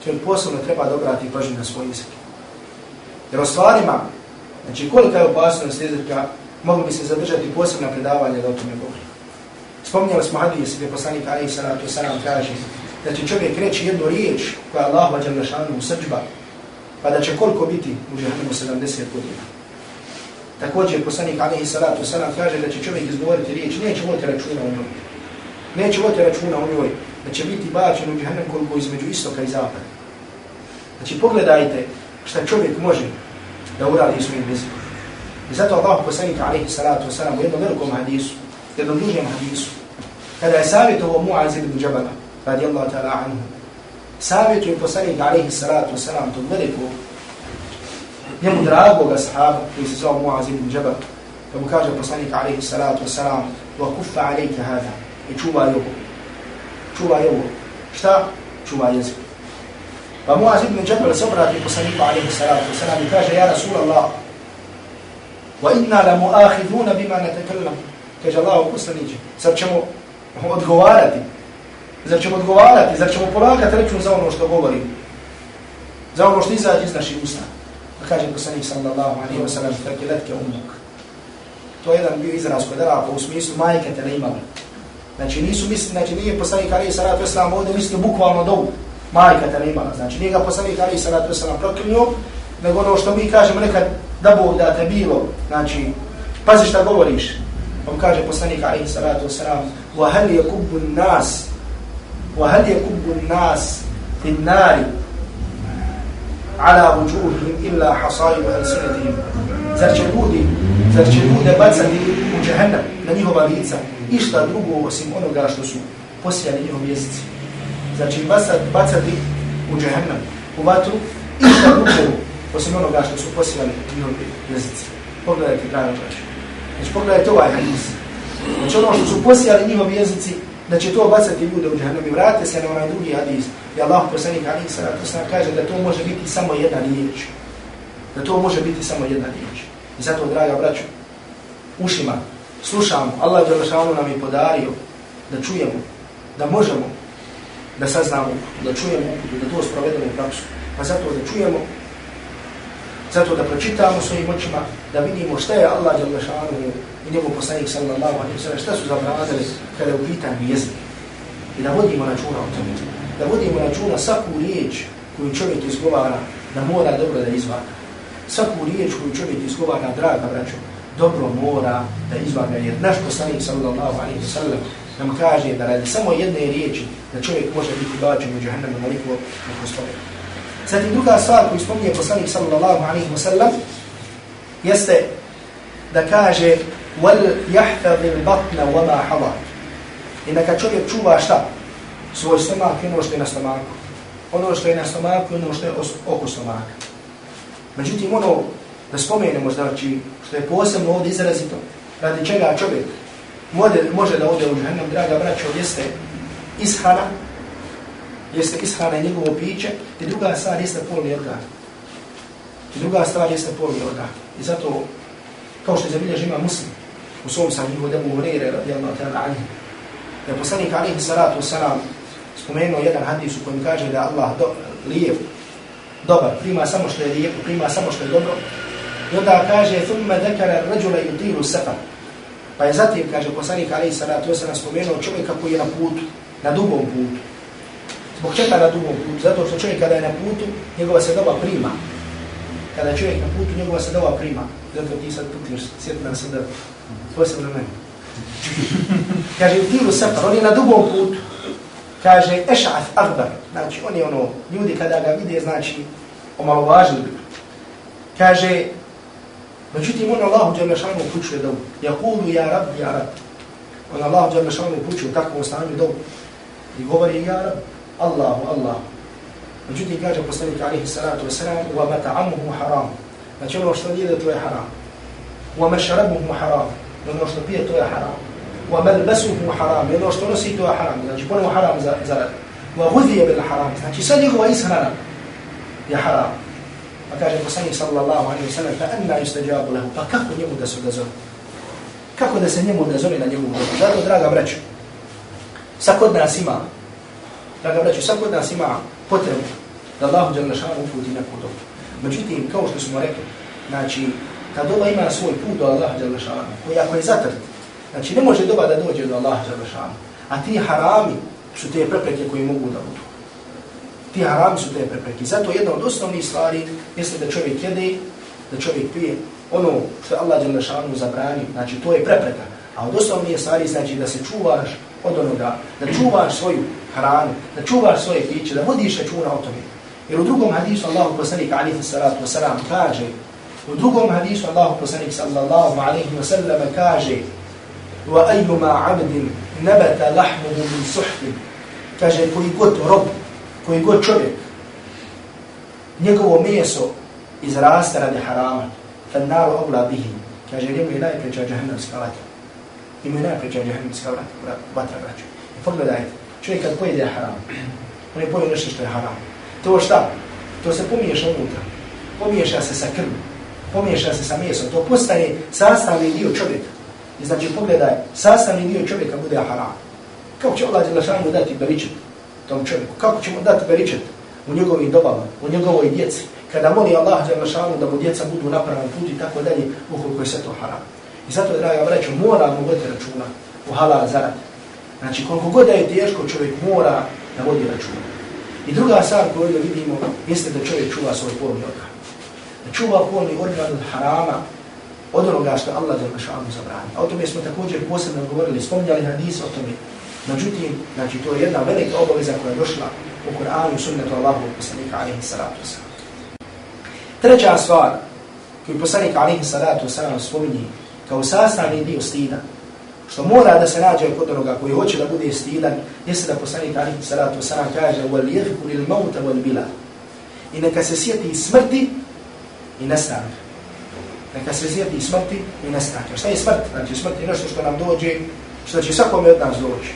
Speaker 3: čovjek posebno treba dobrati pažnju na svoj jezik. Jer o stvarima, znači kolika je opasnost jezika, mogli bi se zadržati posebna predavanja da o tome govori. Spominjali smo hadis gdje poslanik Ali Salatu Salam kaže da će čovjek reći jednu riječ koja je Allah vađa našanu u srđba, pa da će koliko biti u žahnimu 70 godina. Također poslanik Ali Salatu Salam kaže da će čovjek izgovoriti riječ, neće voditi računa o njoj. Neće voditi računa o njoj, da će biti bačen u žahnimu koliko između istoka i zapada. Znači pogledajte šta čovjek može da uradi svojim jezikom. I zato Allah poslanik Ali Salatu Salam u jednom velikom hadisu, jednom dužem hadisu, kada je savjetovo Muaz ibn Jabala, radijallahu ta'ala anhu, savjetuje poslanik alaihi salatu wasalam tog velikog, njemu dragog sahaba koji se zove Muaz ibn Jabal, da mu kaže poslanik alaihi salatu wasalam, wa kuffa alaika hada, i čuvaj ovo, čuvaj ovo, šta? Čuvaj jezik. Pa Muaz ibn Jabal se obrati poslaniku alaihi salatu wasalam i kaže, ja Rasulallah, wa inna la muahiduna bima natakallam, kaže Allah poslaniće, sad ćemo odgovarati. Zar ćemo odgovarati, zar ćemo polagati račun za ono što govori? Za ono što izađe iz naših usta. Pa kaže poslanik sallallahu alaihi wa sallam, tako letke umuk. To je jedan bio izraz koji dara po u smislu majke te ne imali. Znači nisu misli, znači nije poslanik alaihi sallatu wa sallam ovdje mislio bukvalno dovu. Majka te ne imala. Znači nije ga poslanik alaihi sallatu wa sallam proklinio, nego ono što mi kažemo nekad da Bog da te bilo. Znači, pazi šta govoriš. On kaže poslanik alaihi salatu wasalam وَهَلْ يَكُبُّ النَّاسِ وَهَلْ يَكُبُّ النَّاسِ فِي النَّارِ عَلَى وُجُوهِهِمْ إِلَّا حَصَائِبُ أَلْسِنَتِهِمْ Zar će ljudi, zar će ljude bacati u džahennam na njihova lica išta drugo osim onoga što su posijali njihov jezici. Zar će bacati u džahennam, u vatru, išta drugo osim onoga što su posijali njihov jezici. Pogledajte, drago braću. Znači pogledajte ovaj hadis. Znači ono što su posijali njihovi jezici, da će to bacati ljude u džahnem i vrate se na onaj drugi hadis. I Allah poslanik Ali Salatu Sam kaže da to može biti samo jedna riječ. Da to može biti samo jedna riječ. I zato, draga braću, ušima, slušamo, Allah Đelešanu nam je podario da čujemo da možemo da saznamo, da čujemo da to sprovedemo u praksu. Pa zato da čujemo, zato da pročitamo svojim očima, da vidimo šta je Allah Đelešanu i njegov poslanik sallallahu alaihi sallam, šta su zabranili kada je u pitanju jezik. I da vodimo računa o tome. Da vodimo računa svaku riječ koju čovjek izgovara, da mora dobro da izvaga. Svaku riječ koju čovjek izgovara, draga braćo, dobro mora da izvaga. Jer naš poslanik sallallahu alaihi sallam nam kaže da radi samo jedne riječi da čovjek može biti bačen u džahannam na na postoje. Zatim druga stvar koju spominje poslanik sallallahu alaihi wa sallam jeste da kaže wal yahtadil batna wa ma hada. I neka čovjek čuva šta? Svoj stomak i ono što je na stomaku. Ono što je na stomaku i ono što je oko stomaka. Međutim, ono da spomenemo, znači, što je posebno ovdje izrazito, radi čega čovjek može, može da ode u džahnem, draga braćo, jeste ishrana, jeste ishrana i njegovo piće, i druga stvar jeste polni organ. I druga stvar jeste polni organ. I zato, kao što je zabiljež ima muslim, u svom sam njihovu debu Hureyre, radijallahu ta'ala alihi, da je poslanik alihi salatu wasalam spomenuo jedan hadis u kojem kaže da Allah do, lijep, dobar, prima samo što je lijepo, prima samo što je dobro, i onda kaže, thumma dekara rađula yutilu safar, Pa je zatim, kaže poslanik alihi Salatu wasalam, spomenuo čovjeka koji je na putu, na dugom putu. Zbog čega na dugom putu? Zato što čovjek kada je na putu, njegova se doba prima. Kada je čovjek na putu, njegova se doba prima. Zato ti sad putiš, sjeti se da posebno meni. kaže, u safar, on je na dugom putu. Kaže, eša'ath akbar. Znači, on je ono, ljudi kada ga vide, znači, omalovažili. Kaže, Međutim, on Allahu Đalešanu upućuje dobu. Ja ja rab, ja rab. On Allahu Đalešanu upućuje u takvom stanju dobu. I govori, ja rab, Allahu, Allahu. Međutim, kaže poslanik alihi salatu wasalam, wa mata'amuhu haram. Znači ono što jede, to je haram. Wa mašarabuhu haram. Ono što pije, to je haram. Wa malbasuhu haram. Ono što nosi, to je haram. Znači ponovo haram za, za rad. Wa gudhije bil haram. Znači sad njegova ishrana je haram. Pa kaže poslanik sallallahu alaihi wa sallam, fa anna yustajabu lahu, pa kako njemu da se odazove? Kako da se njemu odazove na njemu? Zato, draga braću, sad kod nas ima, draga braću, sad kod nas ima potrebu da Allahu Đalešanu šanu uputi neku dobu. Međutim, kao što smo rekli, znači, ta doba ima svoj put do Allahu Đalešanu, koji ako je zatrt, znači ne može doba da dođe do Allahu Đalešanu, a ti harami su te prepreke koji mogu da budu ti harami su te prepreke. Zato jedna od osnovnih stvari jeste da čovjek jede, da čovjek pije ono što je Allah Đalešanu zabrani, znači to je prepreka. A od osnovnih stvari znači da se čuvaš od onoga, da čuvaš svoju hranu, da čuvaš svoje piće, da vodiš računa o tome. Jer u drugom hadisu Allahu poslanik alihi salatu wasalam kaže, u drugom hadisu Allahu poslanik sallallahu alaihi wasallam kaže wa ayyuma abdin nabata lahmuhu min suhtin kaže koji god rob koji god čovjek njegovo meso izraste radi harama, fan naru obla bihi, kaže, njemu je najpreća džahannamska vatra. Njemu je najpreća džahannamska vatra, vatra I pogledajte, čovjek kad pojede haram, on je pojede nešto što je haram. To šta? To se pomiješa unutra. Pomiješa se sa krvom. Pomiješa se sa mesom. To postane sastavni dio čovjeka. I znači, pogledaj, sastavni dio čovjeka bude haram. Kako će Allah Đelešanu dati beričet? tom čovjeku. Kako ćemo dati beričet u njegovim dobama, u njegovoj djeci, kada moli Allah Đelešanu da mu djeca budu na pravom putu i tako dalje, ukoliko je sve to haram. I zato, draga vreću, moramo voditi računa u halal zaradi. Znači, koliko god je teško, čovjek mora da vodi računa. I druga stvar koju vidimo, jeste da čovjek čuva svoj polni organ. Da čuva polni organ od harama, od onoga što Allah za našanu zabrani. A o tome smo također posebno govorili, spomnjali hadis o tome, Međutim, znači to je jedna velika obaveza koja je došla u Kur'anu sunnetu Allahu poslanika alihi salatu wasalam. Treća stvar koju poslanik alihi salatu wasalam spominje kao sastavni dio stida, što mora da se nađe kod onoga koji hoće da bude stidan, jeste da poslanik alaihi salatu wasalam kaže wal yadhku lil mauta wal bila. I neka se sjeti smrti i nestanka. Neka se sjeti smrti i nestanka. Šta je smrt? Znači smrt je nešto što nam dođe, što će svakome od nas doći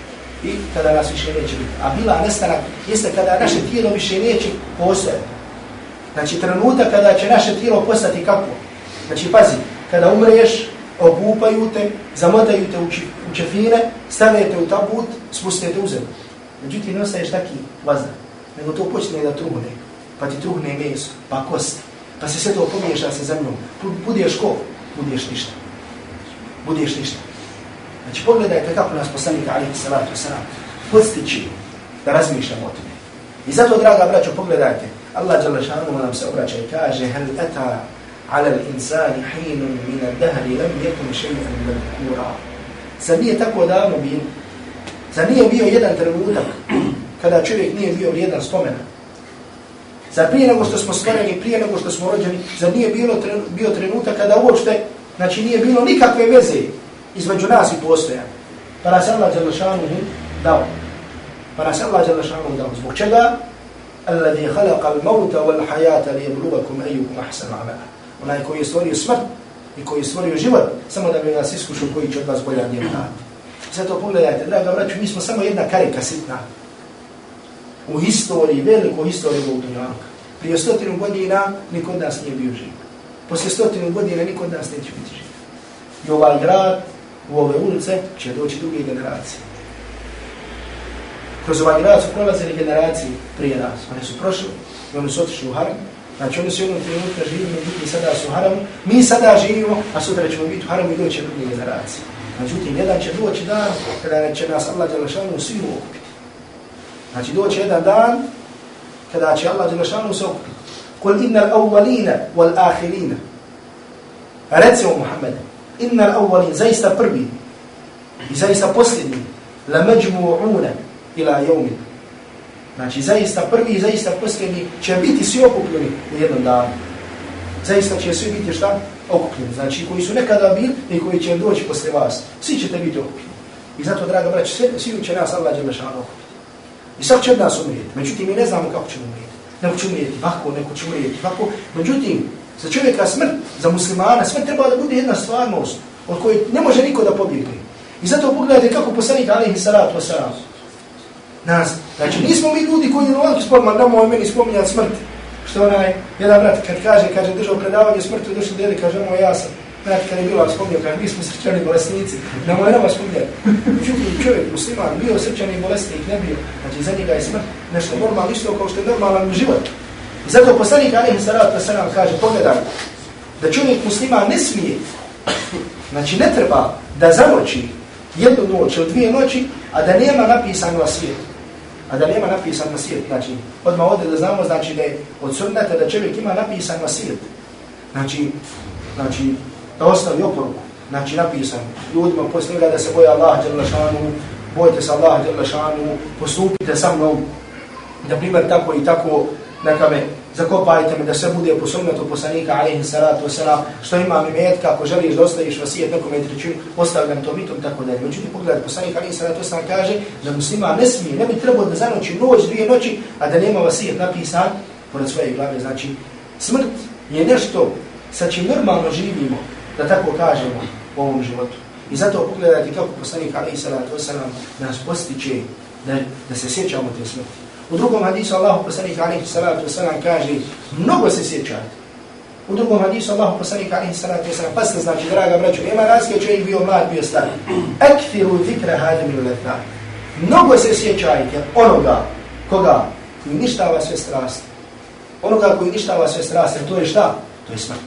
Speaker 3: i kada nas više neće biti. A bila nestanak jeste kada naše tijelo više neće postojati. Znači trenutak kada će naše tijelo postati kako? Znači pazi, kada umreš, obupaju te, zamotaju te u čefine, stavljate u tabut, spustite u zemlju. Međutim, ne ostaješ taki vazda, nego to počne da truhne, pa ti truhne meso, pa kosti, pa se sve to pomiješa sa zemljom. Budeš ko? Budeš ništa. Budeš ništa. Znači, pogledajte kako nas poslanik alihi salatu wasalam postići da razmišljamo o tome. I zato, draga braćo, pogledajte, Allah Đalešanu nam se obraća i kaže Hel eta ala l'insani hinun min al-dahri lam yakun shay'an madhkura. Zar nije tako davno bilo? Zar nije bio jedan trenutak kada čovjek nije bio vrijedan spomena? Zar prije nego što smo stvoreni, prije nego što smo rođeni, zar nije bilo bio trenutak kada uopšte, znači nije bilo nikakve veze između nas i postoja? Pa nas Allah Đalešanu dao. Pa nas Allah Đalešanu dao. Zbog čega? Alladhi khalaqa al-mauta wal-hayata liyabluwakum ayyukum ahsanu amala. Onaj koji je stvorio smrt i koji je stvorio život, samo da bi nas iskušao koji će od vas bolja djel raditi. Zato pogledajte, draga braću, mi smo samo jedna karika sitna u historiji, velikoj historiji ovog dunjavka. Prije stotinu godina niko od nas nije bio živ. Poslije stotinu godina niko od nas neće biti živ. I ovaj grad, u ove ulice, će doći druge generacije. Kroz ovaj grad su prolazili generacije prije nas. Oni su prošli i oni su otišli u haram. Znači oni su jednom trenutka živimo, i sada su u haramu. Mi sada živimo, a sutra ćemo biti u haramu i doće druge generacije. Međutim, jedan će doći dan kada će nas Allah Đelešanu svi okupiti. Znači doći jedan dan kada će Allah Đelešanu se okupiti. Kul innal l-awwalina wal-ahirina. Recimo Muhammed, inna l-awwalina, zaista prvi i zaista posljednji, la međmu'una ila jevmin. Znači zaista prvi i zaista posljednji će biti svi okupljeni u jednom danu. Zaista će svi biti šta? Okupljeni. Znači koji su nekada bili i koji će doći posle vas. Svi ćete biti okupljeni. I zato, draga braći, svi, svi će nas Allah Đelešanu okupiti. I sad će od nas umrijeti. Međutim, mi ne znamo kako ćemo umrijeti. Neko će umrijeti ovako, neko će umrijeti ovako. Međutim, za čovjeka smrt, za muslimana, smrt treba da bude jedna stvarnost od koje ne može niko da pobjegne. I zato pogledajte kako poslanik Alihi Salatu Wasalam. Nas, znači nismo mi ljudi koji je ovako spomenut, da moj ovaj meni spominjati smrt. Što onaj, jedan brat kad kaže, kaže držao predavanje smrti, došli dede, kaže moj ja sam. Znači, kad je bilo vas kaže, mi smo srčani bolesnici, da moj nama spominjati. Međutim, čovjek, musliman, bio srčani bolesnik, ne bio. Znači, za njega je smrt nešto normalno, isto kao što je normalan život. I zato poslanik Alihi Salatu Salam kaže, pogledaj, da čovjek musliman ne smije, znači ne treba da zanoći jednu noć ili dvije noći, a da nema napisano na svijetu. A da nema napisan vasijet. Znači, odmah ovdje da znamo, znači da je od sunnata da čovjek ima napisano vasijet. Znači, znači, da ostavi oporuku. Znači napisan ljudima poslije njega da se boje Allah šanu, bojte se Allah šanu, postupite sa mnom, da primjer tako i tako, neka me zakopajte me da sve bude po sunnetu poslanika alaihi salatu wasalam, što imam i metka, ako želiš da ostaviš vasijet nekome i trećinu, ostavljam to mitom, tako da je. Međutim, pogledaj, poslanik alaihi salatu wasalam kaže da muslima ne smije, ne bi trebao da zanoći noć, dvije noći, a da nema vasijet napisan pored svoje glave. Znači, smrt je nešto sa čim normalno živimo, da tako kažemo u ovom životu. I zato pogledajte kako poslanik Ali Salatu Wasalam nas postiče da, da se sjećamo te smrti. U drugom hadisu Allahu poslanik Ali Salatu Wasalam kaže mnogo se sjećate. U drugom hadisu Allahu poslanik Ali Salatu Wasalam pa znači, draga braćo, nema razlike čovjek bio mlad, bio star. Ekfiru zikra hadim ili letna. Mnogo se sjećajte onoga koga koji ništava sve strasti. Onoga koji ništava sve strasti, to je šta? To je smrt.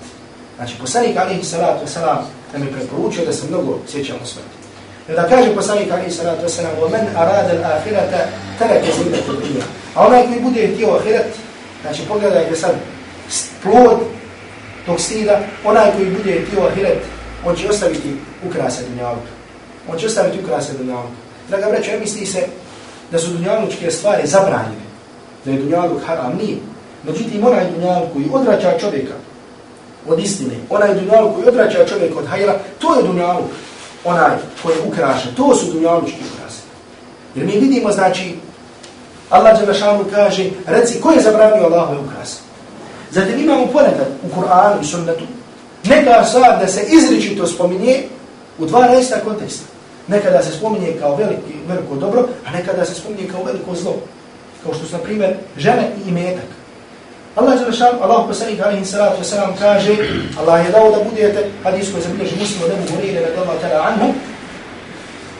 Speaker 3: Znači, poslanik alihi salatu wasalam nam je preporučio da se mnogo sjećamo smrti I da kaže poslanik alihi salatu wasalam وَمَنْ أَرَادَ الْآخِرَةَ تَرَكَ زِلَةُ الدُّنْيَا A onaj koji bude htio ahiret, znači pogledajte sad, plod tog stida, onaj koji bude htio ahiret, on će ostaviti ukrase dunjavka. On će ostaviti ukrase dunjavka. Draga vreća, ja misli se da su dunjavnučke stvari zabranjene, da je dunjavuk haram, nije. Međutim, onaj dunjavuk koji odrača čovjeka, od istine. Onaj dunjaluk koji odvraća čovjek od hajra, to je dunjaluk onaj koji je ukrašen. To su dunjalučki ukrasi. Jer mi vidimo, znači, Allah Đelešanu kaže, reci, ko je zabranio Allahove ukrase? Zatim imamo ponekad u Kur'anu i sunnetu, neka stvar da se izričito spominje u dva resta konteksta. Nekada se spominje kao veliki, veliko dobro, a nekada se spominje kao veliko zlo. Kao što su, na primjer, žene i imetak. Allah je završan, Allah poslanik alaihi salatu wasalam kaže, Allah je dao da budete, hadis koji zabilježi muslim da mu gorire da Allah anhu,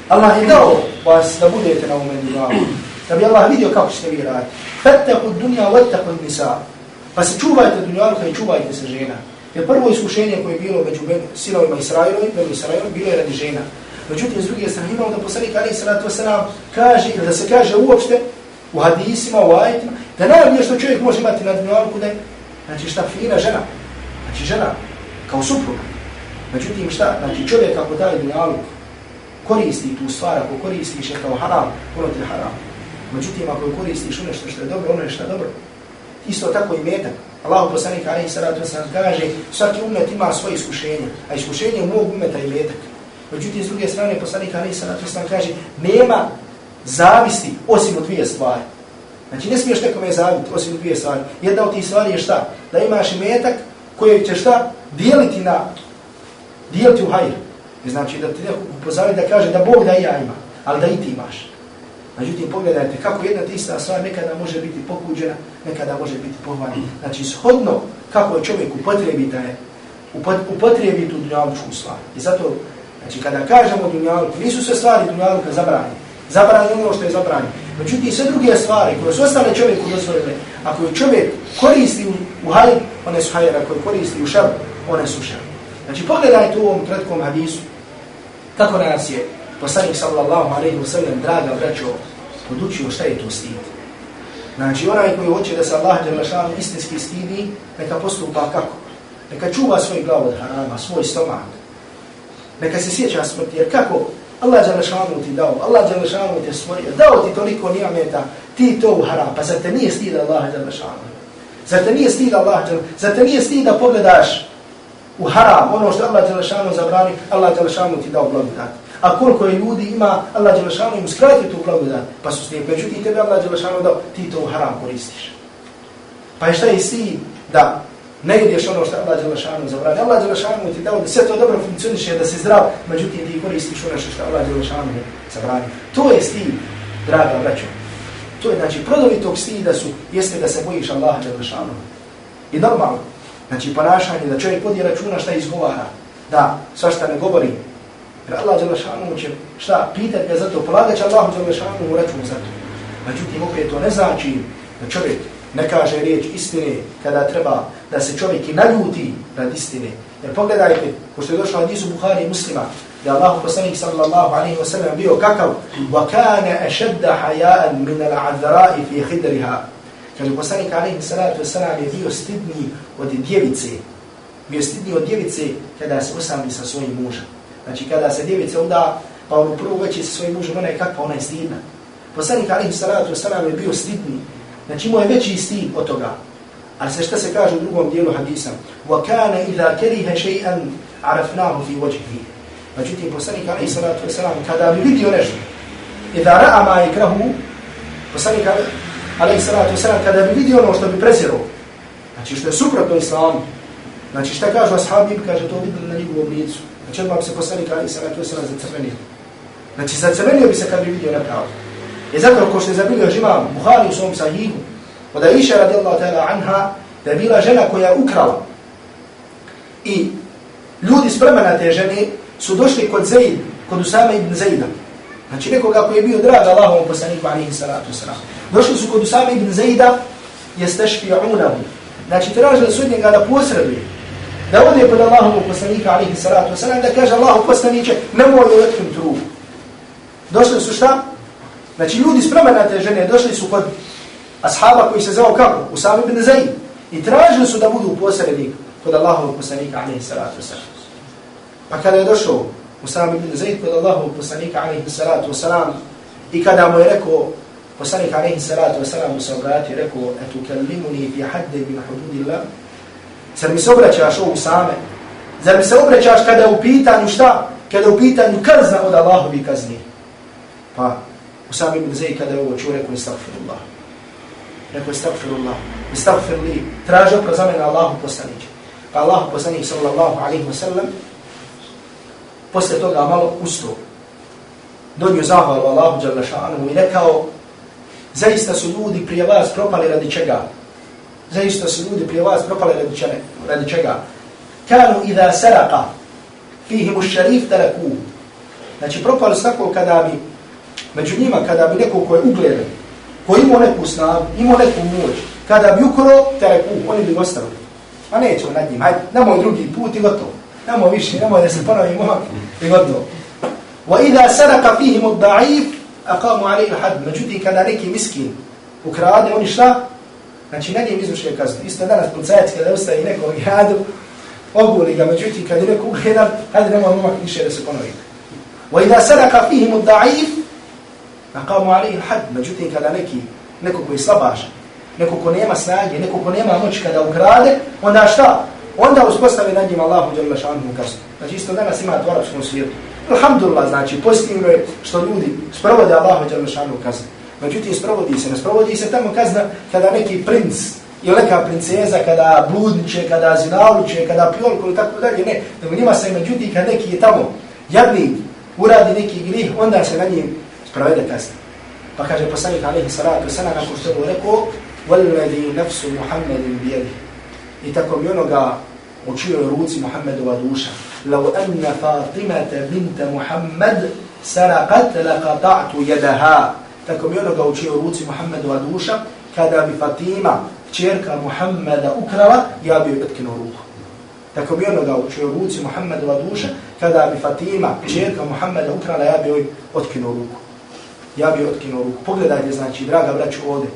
Speaker 3: Allah je dao vas da budete na umen dunjavu, da bi Allah vidio kako ćete vi raditi. Fattaku dunja, vattaku nisa. Pa se čuvajte dunjaluka i čuvajte se žena. Jer prvo iskušenje koje je bilo među sinovima Israilovi, među Israilovi, bilo je radi žena. Međutim, s druge strane, imamo da poslanik Ali Salatu Wasalam kaže, ili da se kaže uopšte, u hadisima, u ajitima, da najbolje što čovjek može imati na dunjalku da je, znači šta, fina žena. Znači žena, kao supruga. Međutim, šta, znači čovjek ako daje dunjalku, koristi tu stvar, ako koristiš je kao haram, ono ti je haram. Međutim, ako koristiš ono što je dobro, ono je što je dobro. Isto tako i metak. Allahu poslanik alaihi salatu wasalam kaže svaki umet ima svoje iskušenje, a iskušenje u mog umeta je metak. Međutim, s druge strane, poslanik alaihi salatu wasalam kaže nema zavisti osim od dvije stvari. Znači, ne smiješ nekome zaviti osim dvije stvari. Jedna od tih stvari je šta? Da imaš imetak koji će šta? Dijeliti na, dijeliti u hajr. Znači, da ti neko upozavi da kaže da Bog da i ja ima, ali da i ti imaš. Međutim, pogledajte kako jedna tista stvar nekada može biti pokuđena, nekada može biti pohvaljena. Znači, shodno kako je čovjek upotrebi da je upotrebi tu dunjalučku stvar. I zato, znači, kada kažemo dunjalučku, nisu sve stvari dunjaluka zabranje. Zabranje ono što je zabranje. Međutim, sve druge stvari koje su ostale čovjeku dozvoljene, ako je čovjek koristi u, hajr, one su hajr, ako je koristi u šar, one su šar. Znači, pogledajte u ovom kratkom hadisu, kako nas je poslanik sallallahu alaihi wa sallam, draga braćo, podučio šta je to stid. Znači, onaj koji hoće da se Allah Đelešanu istinski stidi, neka postupa kako? Neka čuva svoj glavu od harama, svoj stomak. Neka se sjeća smrti, jer kako? Allah Đalešanu ti dao, Allah Đalešanu ti stvorio, dao ti toliko nijameta, ti to u haram, pa zar te nije stida Allah Đalešanu? Zar te nije stida Allah Đalešanu? Zar te nije stida pogledaš u haram, ono što Allah Đelešanu zabrani, Allah Đelešanu ti dao blagodat a koliko je ljudi ima, Allah Đelešanu im skrati tu blagodat, pa su slijepi. Međutim, tebe Allah Đelešanu dao, ti to u haram koristiš. Pa je šta je si da ne ideš ono što Allah Đelešanu zabrani. Allah Đelešanu ti dao da sve to dobro funkcioniše, da si zdrav, međutim ti koristiš ono što Allah Đelešanu zabrani. To je stil, draga braćo. To je, znači, prodovi tog stida su, jeste da se bojiš Allaha Đelešanu. I normalno, znači, ponašanje, da čovjek podi računa šta izgovara, da svašta ne govori, Jer Allah Đelešanu će šta pitat ga za to, polagat će Allahu Đelešanu u račun za to. Međutim, opet to ne znači da čovjek ne kaže riječ istine kada treba da se čovjek i naljuti rad istine. Jer pogledajte, ko što je došlo od Isu Buhari i muslima, da je Allah poslanik sallallahu alaihi wa sallam bio kakav وَكَانَ أَشَدَّ حَيَاءً مِنَ الْعَذْرَاءِ فِي خِدْرِهَا Kaže, poslanik alaihi salatu wa sallam je bio stidniji od djevice. Bio stidniji od djevice kada se osami sa svojim mužem. Znači kada se djevice uda, pa ono prvo veći sa svojim mužem, ona je kakva, ona je stidna. Poslanik alihi salatu wasalam je bio stidni. Znači imao je veći stid od toga. Ali se šta se kaže u drugom dijelu hadisa? وَكَانَ إِذَا كَرِهَ شَيْئًا عَرَفْنَاهُ فِي وَجْهِهِ Međutim, poslanik alihi salatu wasalam, kada bi vidio nešto, إِذَا رَأَ مَا يَكْرَهُ Poslanik alihi salatu wasalam, kada bi vidio ono što bi prezirao, znači što je suprotno islamu, znači šta kažu ashabi, kaže to vidjeli na njegovom licu. Znači odmah bi se poslanik Ali Salatu Veselam zacrvenio. Znači zacrvenio bi se kad bi vidio nepravdu. I zato ko se zabilio žima Buhari u svom sahihu, od Aisha radijallahu ta'ala anha, da je bila žena koja je ukrala. I ljudi s plemena te žene su došli kod Zaid, kod Usama ibn Zaida. Znači nekoga koji je bio drag Allahom poslaniku alihi salatu wasalam. Došli su kod Usama ibn Zaida, jeste šfi'unahu. Znači tražili su njega da posreduje da ode kod Allahovu poslanika, alihi salatu wasalam, da kaže Allahu poslaniće, nemoj u letkim trubu. Došli su šta? Znači ljudi s te žene, došli su kod ashaba koji se zvao kako? Usam ibn Zaid. I tražili su da budu u posrednik kod Allahovog poslanika, alaihi salatu wasalam. Pa kada je došao Usam ibn Zaid kod Allahovog poslanika, alaihi salatu wasalam, i kada mu je rekao, poslanik, alaihi salatu wasalam, mu se obratio, rekao, etu kallimuni fi hadde bin hududillah, Zar mi se obraćaš ovu same? Zar mi se obraćaš kada je u pitanju šta? Kada je u pitanju kazna od Allahovi kazni? Pa, u ibn Zaid kada je ovo čuo, rekao istagfirullah. Rekao istagfirullah, istagfir li, Tražio opro za mene Allahu poslanić. Pa Allahu poslanić sallallahu alaihi wa sallam, posle toga malo usto. Donio zahvalu Allahu djelašanu i rekao, zaista su ljudi prije vas propali radi čega? zaista su ljudi prije vas propali radi, čene, radi čega. Kanu idha saraka fihimu šarif taraku. Znači propali su tako kada bi, među njima kada bi neko ko je ugledan, koji imao neku snagu, imao neku moć, kada bi ukro, tereku, oni bi ostavili. Ma pa nećemo nad njim, hajde, nemoj drugi put i gotovo. Nemoj više, nemoj da se ponovi momak i gotovo. Wa idha sadaka fihim od da'if, aqamu alaihi had. Međutim, kada neki miskin ukrade, oni šta? Znači, na njim izvršuje kaznu. Isto danas policajac kada ustaje nekog gradu, oguli ga, međutim, kada je neko ugledan, hajde nemoj momak više da se ponovi. Wa idha sadaka fihim od da'if, aqamu alaihi had. Međutim, kada neki, neko koji je neko ko nema snage, neko ko nema moć kada ukrade, onda šta? Onda uspostavi nad njim Allahu dželle šanuhu kaznu. Znači isto danas ima u arapskom svijetu. Alhamdulillah, znači pozitivno je što ljudi sprovode Allahu dželle šanuhu kaznu. Međutim, sprovodi se, ne sprovodi se tamo kazna kada neki princ ili neka princeza, kada bludniče, kada zinaluče, kada pjolko ili tako dalje, ne. Nego njima se, međutim, kad neki je tamo jadni uradi neki grih, onda se na njim sprovede kazna. Pa kaže poslanik alaihi salatu sana nakon što je rekao, وَالَّذِي نَفْسُ مُحَمَّدٍ بِيَدِهِ I tako mi onoga u čijoj ruci Muhammedova duša. لَوْ أَنَّ فَاطِمَةَ بِنْتَ مُحَمَّدٍ سَرَقَتْ لَقَطَعْتُ يَدَهَا Tako mi onoga u čijoj ruci Muhammedova duša, kada bi Fatima, čerka Muhammeda ukrala, ja bi joj otkinuo ruku. Tako mi onoga u čijoj ruci Muhammedova duša, kada bi Fatima, čerka Muhammeda ukrala, ja bi joj otkinuo ruku. Ja bi otkinuo ruku. Pogledajte, znači, draga braću, ovdje.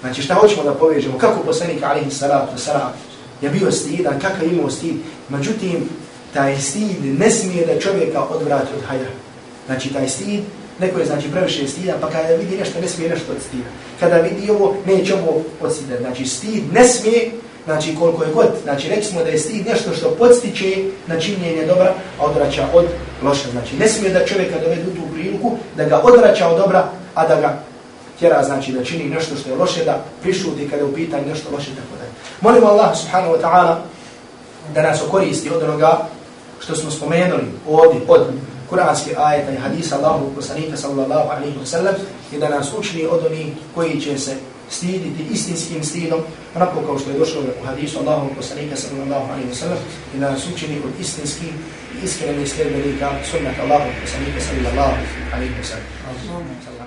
Speaker 3: Znači šta hoćemo da povežemo, kako poslanik alihi salatu salam je bio stidan, kakav je imao stid, međutim, taj stid ne smije da čovjeka odvrati od hajra. Znači taj stid, neko je znači previše stidan, pa kada vidi nešto, ne smije nešto od stida. Kada vidi ovo, neće ovo od stida. Znači stid ne smije, znači koliko je god, znači rekli smo da je stid nešto što podstiče na činjenje dobra, a odvraća od loša. Znači ne smije da čovjeka dovede u tu priliku, da ga odvraća od dobra, a da ga tjera znači da čini nešto što je loše, da prišuti kada je u pitanju nešto loše, tako da. Molimo Allah subhanahu wa ta'ala da nas okoristi od onoga što smo spomenuli ovdje od kuranske ajeta i hadisa Allahu poslanika sallallahu alaihi wa sallam i da nas učini od onih koji će se stiditi istinskim stidom, onako kao što je došlo u hadisu Allahu poslanika sallallahu alaihi wa sallam i da nas učini od istinskih i iskrenih sljedbenika sunnata Allahu poslanika sallallahu alaihi wa sallam.